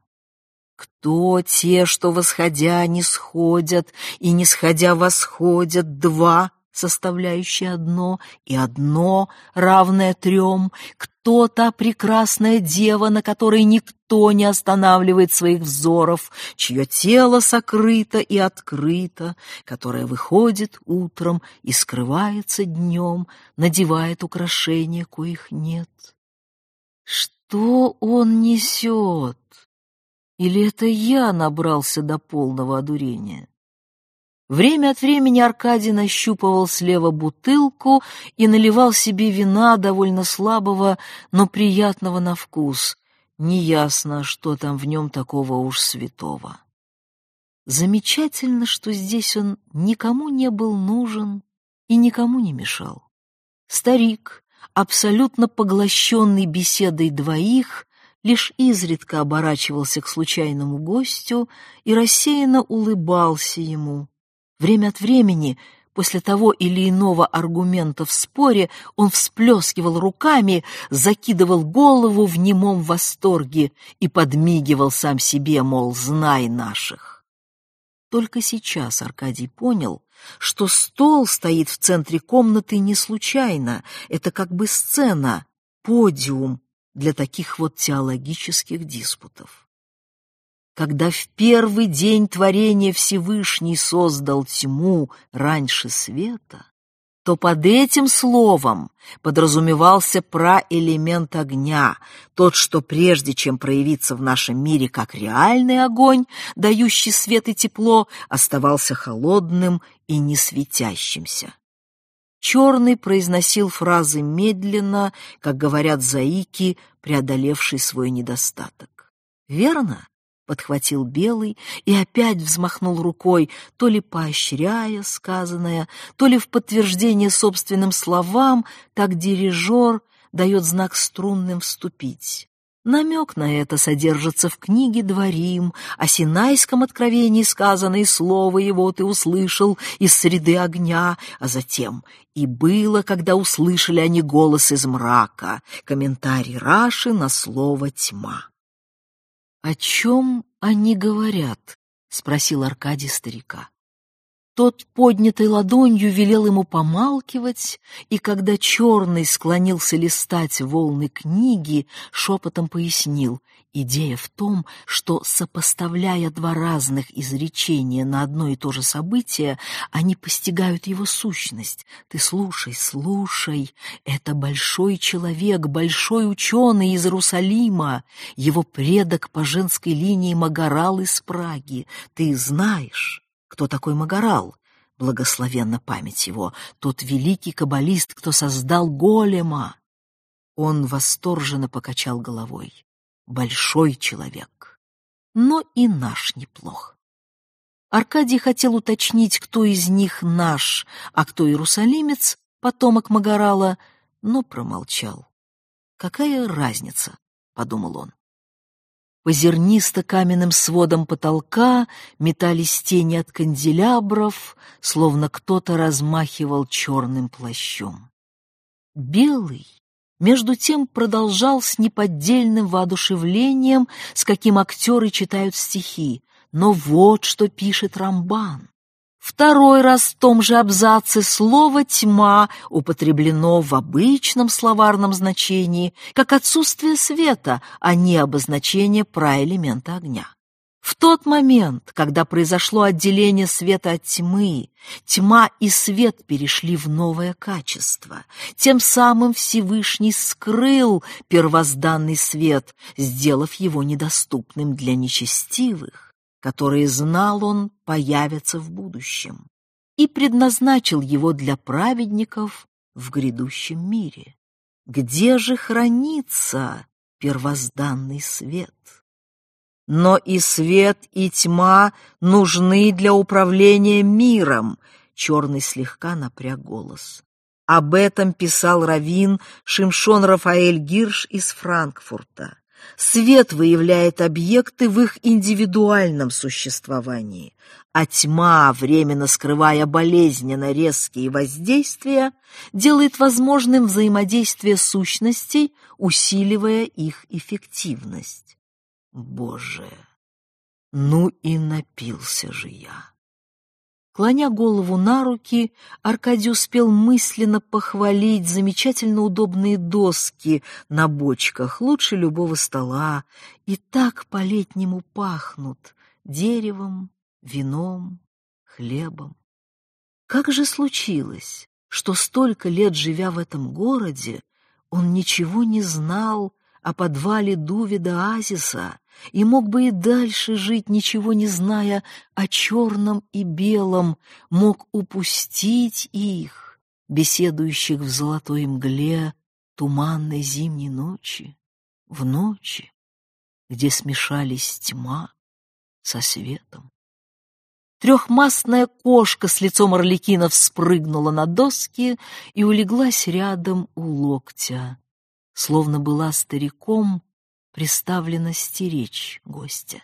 Кто те, что восходя не сходят и не сходя восходят, два, составляющие одно, и одно, равное трем, кто та прекрасная дева, на которой никто не останавливает своих взоров, чье тело сокрыто и открыто, которая выходит утром и скрывается днем, надевает украшения, коих нет. Что он несет? Или это я набрался до полного одурения? Время от времени Аркадий нащупывал слева бутылку и наливал себе вина довольно слабого, но приятного на вкус. Неясно, что там в нем такого уж святого. Замечательно, что здесь он никому не был нужен и никому не мешал. Старик, абсолютно поглощенный беседой двоих, лишь изредка оборачивался к случайному гостю и рассеянно улыбался ему, Время от времени, после того или иного аргумента в споре, он всплескивал руками, закидывал голову в немом восторге и подмигивал сам себе, мол, знай наших. Только сейчас Аркадий понял, что стол стоит в центре комнаты не случайно, это как бы сцена, подиум для таких вот теологических диспутов когда в первый день творения Всевышний создал тьму раньше света, то под этим словом подразумевался проэлемент огня, тот, что прежде чем проявиться в нашем мире как реальный огонь, дающий свет и тепло, оставался холодным и не светящимся. Черный произносил фразы медленно, как говорят заики, преодолевший свой недостаток. Верно? Подхватил Белый и опять взмахнул рукой, то ли поощряя сказанное, то ли в подтверждение собственным словам, так дирижер дает знак струнным вступить. Намек на это содержится в книге «Дворим», о Синайском откровении сказано, и слово его ты услышал из среды огня, а затем «И было, когда услышали они голос из мрака», комментарий Раши на слово «тьма». «О чем они говорят?» — спросил Аркадий старика. Тот поднятой ладонью велел ему помалкивать, и когда черный склонился листать волны книги, шепотом пояснил, идея в том, что, сопоставляя два разных изречения на одно и то же событие, они постигают его сущность. Ты слушай, слушай, это большой человек, большой ученый из Иерусалима, его предок по женской линии Магарал из Праги. Ты знаешь кто такой Магарал, благословенна память его, тот великий каббалист, кто создал голема. Он восторженно покачал головой. Большой человек, но и наш неплох. Аркадий хотел уточнить, кто из них наш, а кто иерусалимец, потомок Магарала, но промолчал. «Какая разница?» — подумал он. По зернисто-каменным сводам потолка метались тени от канделябров, словно кто-то размахивал черным плащом. Белый, между тем, продолжал с неподдельным воодушевлением, с каким актеры читают стихи. Но вот что пишет Рамбан. Второй раз в том же абзаце слово «тьма» употреблено в обычном словарном значении, как отсутствие света, а не обозначение праэлемента огня. В тот момент, когда произошло отделение света от тьмы, тьма и свет перешли в новое качество. Тем самым Всевышний скрыл первозданный свет, сделав его недоступным для нечестивых которые, знал он, появятся в будущем, и предназначил его для праведников в грядущем мире. Где же хранится первозданный свет? Но и свет, и тьма нужны для управления миром, черный слегка напряг голос. Об этом писал раввин Шимшон Рафаэль Гирш из Франкфурта. Свет выявляет объекты в их индивидуальном существовании, а тьма, временно скрывая болезненно резкие воздействия, делает возможным взаимодействие сущностей, усиливая их эффективность. Боже, ну и напился же я. Клоня голову на руки, Аркадий успел мысленно похвалить замечательно удобные доски на бочках, лучше любого стола, и так по-летнему пахнут деревом, вином, хлебом. Как же случилось, что столько лет живя в этом городе, он ничего не знал о подвале Дувида Азиса и мог бы и дальше жить, ничего не зная о черном и белом, мог упустить их, беседующих в золотой мгле туманной зимней ночи, в ночи, где смешались тьма со светом. Трехмастная кошка с лицом орликина вспрыгнула на доски и улеглась рядом у локтя, словно была стариком, приставлена стеречь гостя.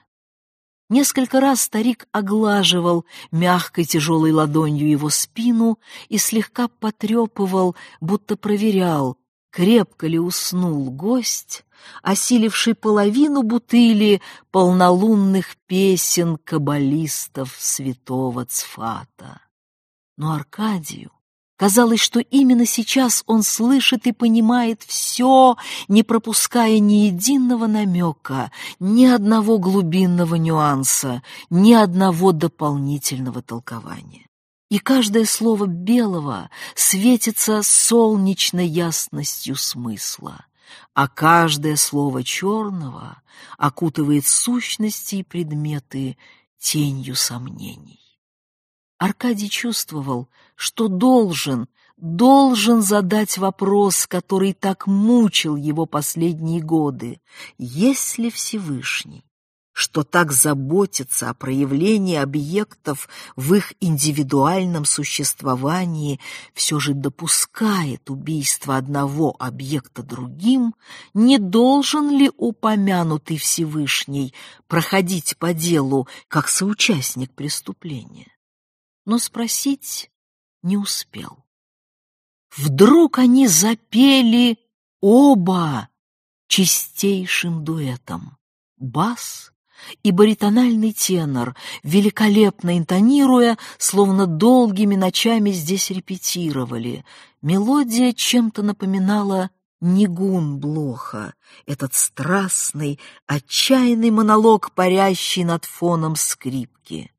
Несколько раз старик оглаживал мягкой тяжелой ладонью его спину и слегка потрепывал, будто проверял, крепко ли уснул гость, осиливший половину бутыли полнолунных песен каббалистов святого Цфата. Но Аркадию Казалось, что именно сейчас он слышит и понимает все, не пропуская ни единого намека, ни одного глубинного нюанса, ни одного дополнительного толкования. И каждое слово белого светится солнечной ясностью смысла, а каждое слово черного окутывает сущности и предметы тенью сомнений. Аркадий чувствовал, что должен, должен задать вопрос, который так мучил его последние годы. Есть ли Всевышний? что так заботится о проявлении объектов в их индивидуальном существовании, все же допускает убийство одного объекта другим, не должен ли упомянутый Всевышний проходить по делу как соучастник преступления? Но спросить не успел. Вдруг они запели оба чистейшим дуэтом. Бас и баритональный тенор, великолепно интонируя, словно долгими ночами здесь репетировали. Мелодия чем-то напоминала Нигун Блоха, этот страстный, отчаянный монолог, парящий над фоном скрипки.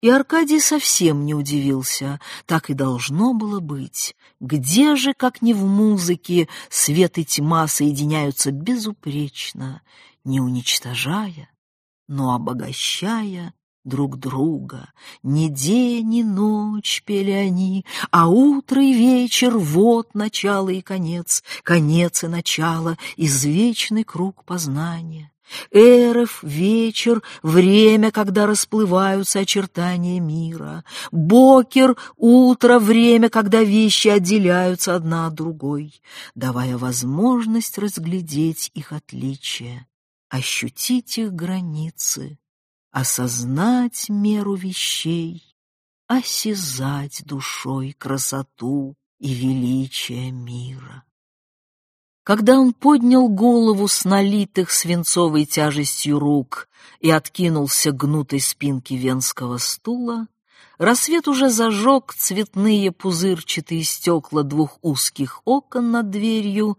И Аркадий совсем не удивился, так и должно было быть. Где же, как не в музыке, свет и тьма соединяются безупречно, не уничтожая, но обогащая друг друга. Ни день, ни ночь пели они, а утро и вечер — вот начало и конец, конец и начало, извечный круг познания. Эров — вечер, время, когда расплываются очертания мира. Бокер — утро, время, когда вещи отделяются одна от другой, давая возможность разглядеть их отличия ощутить их границы, осознать меру вещей, осязать душой красоту и величие мира. Когда он поднял голову с налитых свинцовой тяжестью рук и откинулся гнутой спинке венского стула, рассвет уже зажег цветные пузырчатые стекла двух узких окон над дверью,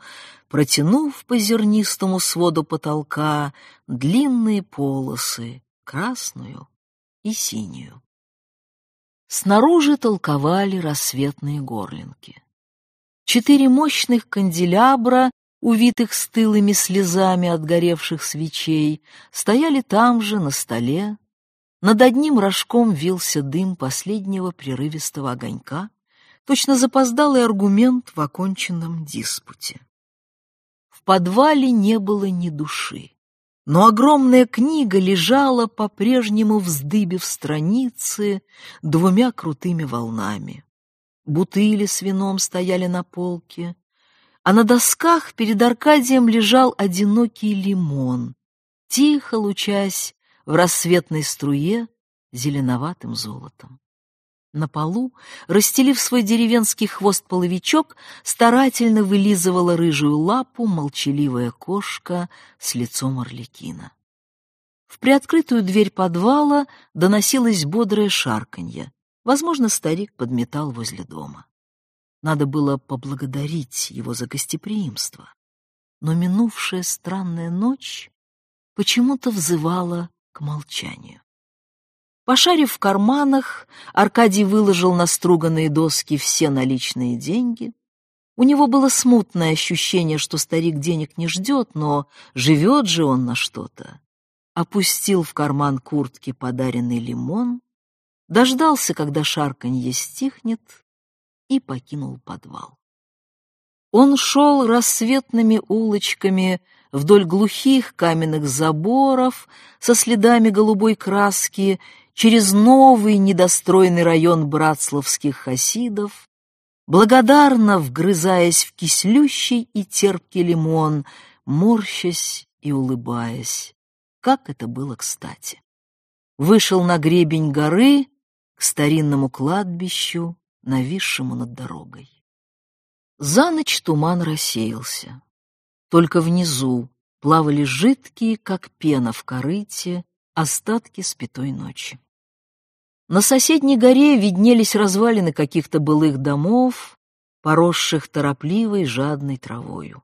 протянув по зернистому своду потолка длинные полосы, красную и синюю. Снаружи толковали рассветные горлинки. Четыре мощных канделябра, увитых стылыми слезами от горевших свечей, стояли там же, на столе. Над одним рожком вился дым последнего прерывистого огонька, точно запоздалый аргумент в оконченном диспуте подвале не было ни души. Но огромная книга лежала, по-прежнему вздыбив страницы двумя крутыми волнами. Бутыли с вином стояли на полке, а на досках перед Аркадием лежал одинокий лимон, тихо лучась в рассветной струе зеленоватым золотом. На полу, расстелив свой деревенский хвост-половичок, старательно вылизывала рыжую лапу молчаливая кошка с лицом орликина. В приоткрытую дверь подвала доносилось бодрое шарканье. Возможно, старик подметал возле дома. Надо было поблагодарить его за гостеприимство. Но минувшая странная ночь почему-то взывала к молчанию. Пошарив в карманах, Аркадий выложил на струганные доски все наличные деньги. У него было смутное ощущение, что старик денег не ждет, но живет же он на что-то. Опустил в карман куртки подаренный лимон, дождался, когда шарканье стихнет, и покинул подвал. Он шел рассветными улочками вдоль глухих каменных заборов со следами голубой краски через новый недостроенный район братславских хасидов, благодарно вгрызаясь в кислющий и терпкий лимон, морщась и улыбаясь, как это было кстати. Вышел на гребень горы к старинному кладбищу, нависшему над дорогой. За ночь туман рассеялся. Только внизу плавали жидкие, как пена в корыте, остатки спятой ночи. На соседней горе виднелись развалины каких-то былых домов, поросших торопливой жадной травою.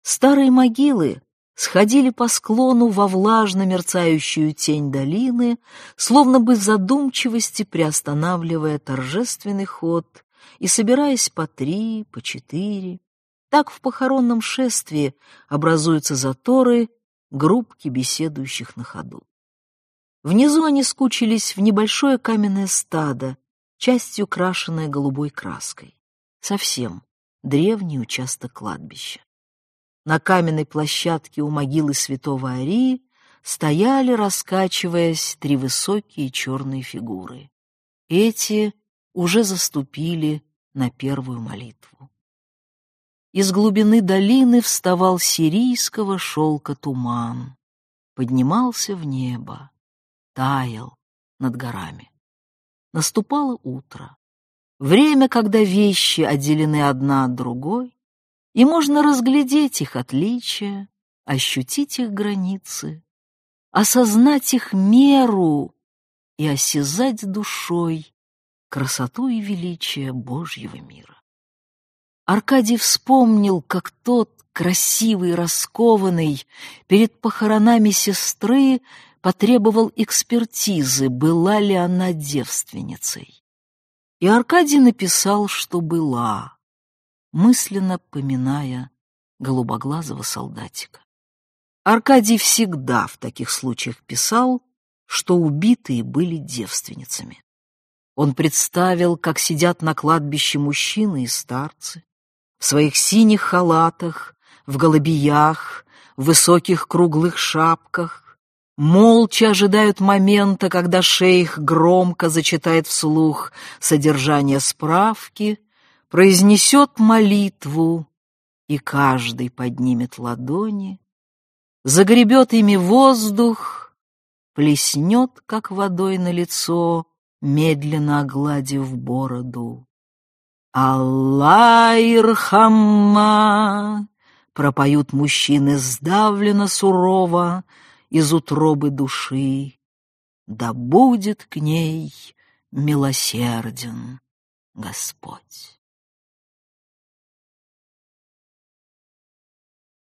Старые могилы сходили по склону во влажно мерцающую тень долины, словно бы в задумчивости приостанавливая торжественный ход и собираясь по три, по четыре. Так в похоронном шествии образуются заторы группки беседующих на ходу. Внизу они скучились в небольшое каменное стадо, частью крашенное голубой краской. Совсем древний участок кладбища. На каменной площадке у могилы святого Арии стояли, раскачиваясь, три высокие черные фигуры. Эти уже заступили на первую молитву. Из глубины долины вставал сирийского шелка туман, поднимался в небо, таял над горами. Наступало утро, время, когда вещи отделены одна от другой, и можно разглядеть их отличия, ощутить их границы, осознать их меру и осязать душой красоту и величие Божьего мира. Аркадий вспомнил, как тот, красивый, раскованный, перед похоронами сестры потребовал экспертизы, была ли она девственницей. И Аркадий написал, что была, мысленно поминая голубоглазого солдатика. Аркадий всегда в таких случаях писал, что убитые были девственницами. Он представил, как сидят на кладбище мужчины и старцы, в своих синих халатах, в голубиях, в высоких круглых шапках, молча ожидают момента, когда шейх громко зачитает вслух содержание справки, произнесет молитву, и каждый поднимет ладони, загребет ими воздух, плеснет, как водой на лицо, медленно огладив бороду. «Аллах ирхамма!» пропоют мужчины сдавленно сурово из утробы души. Да будет к ней милосерден Господь.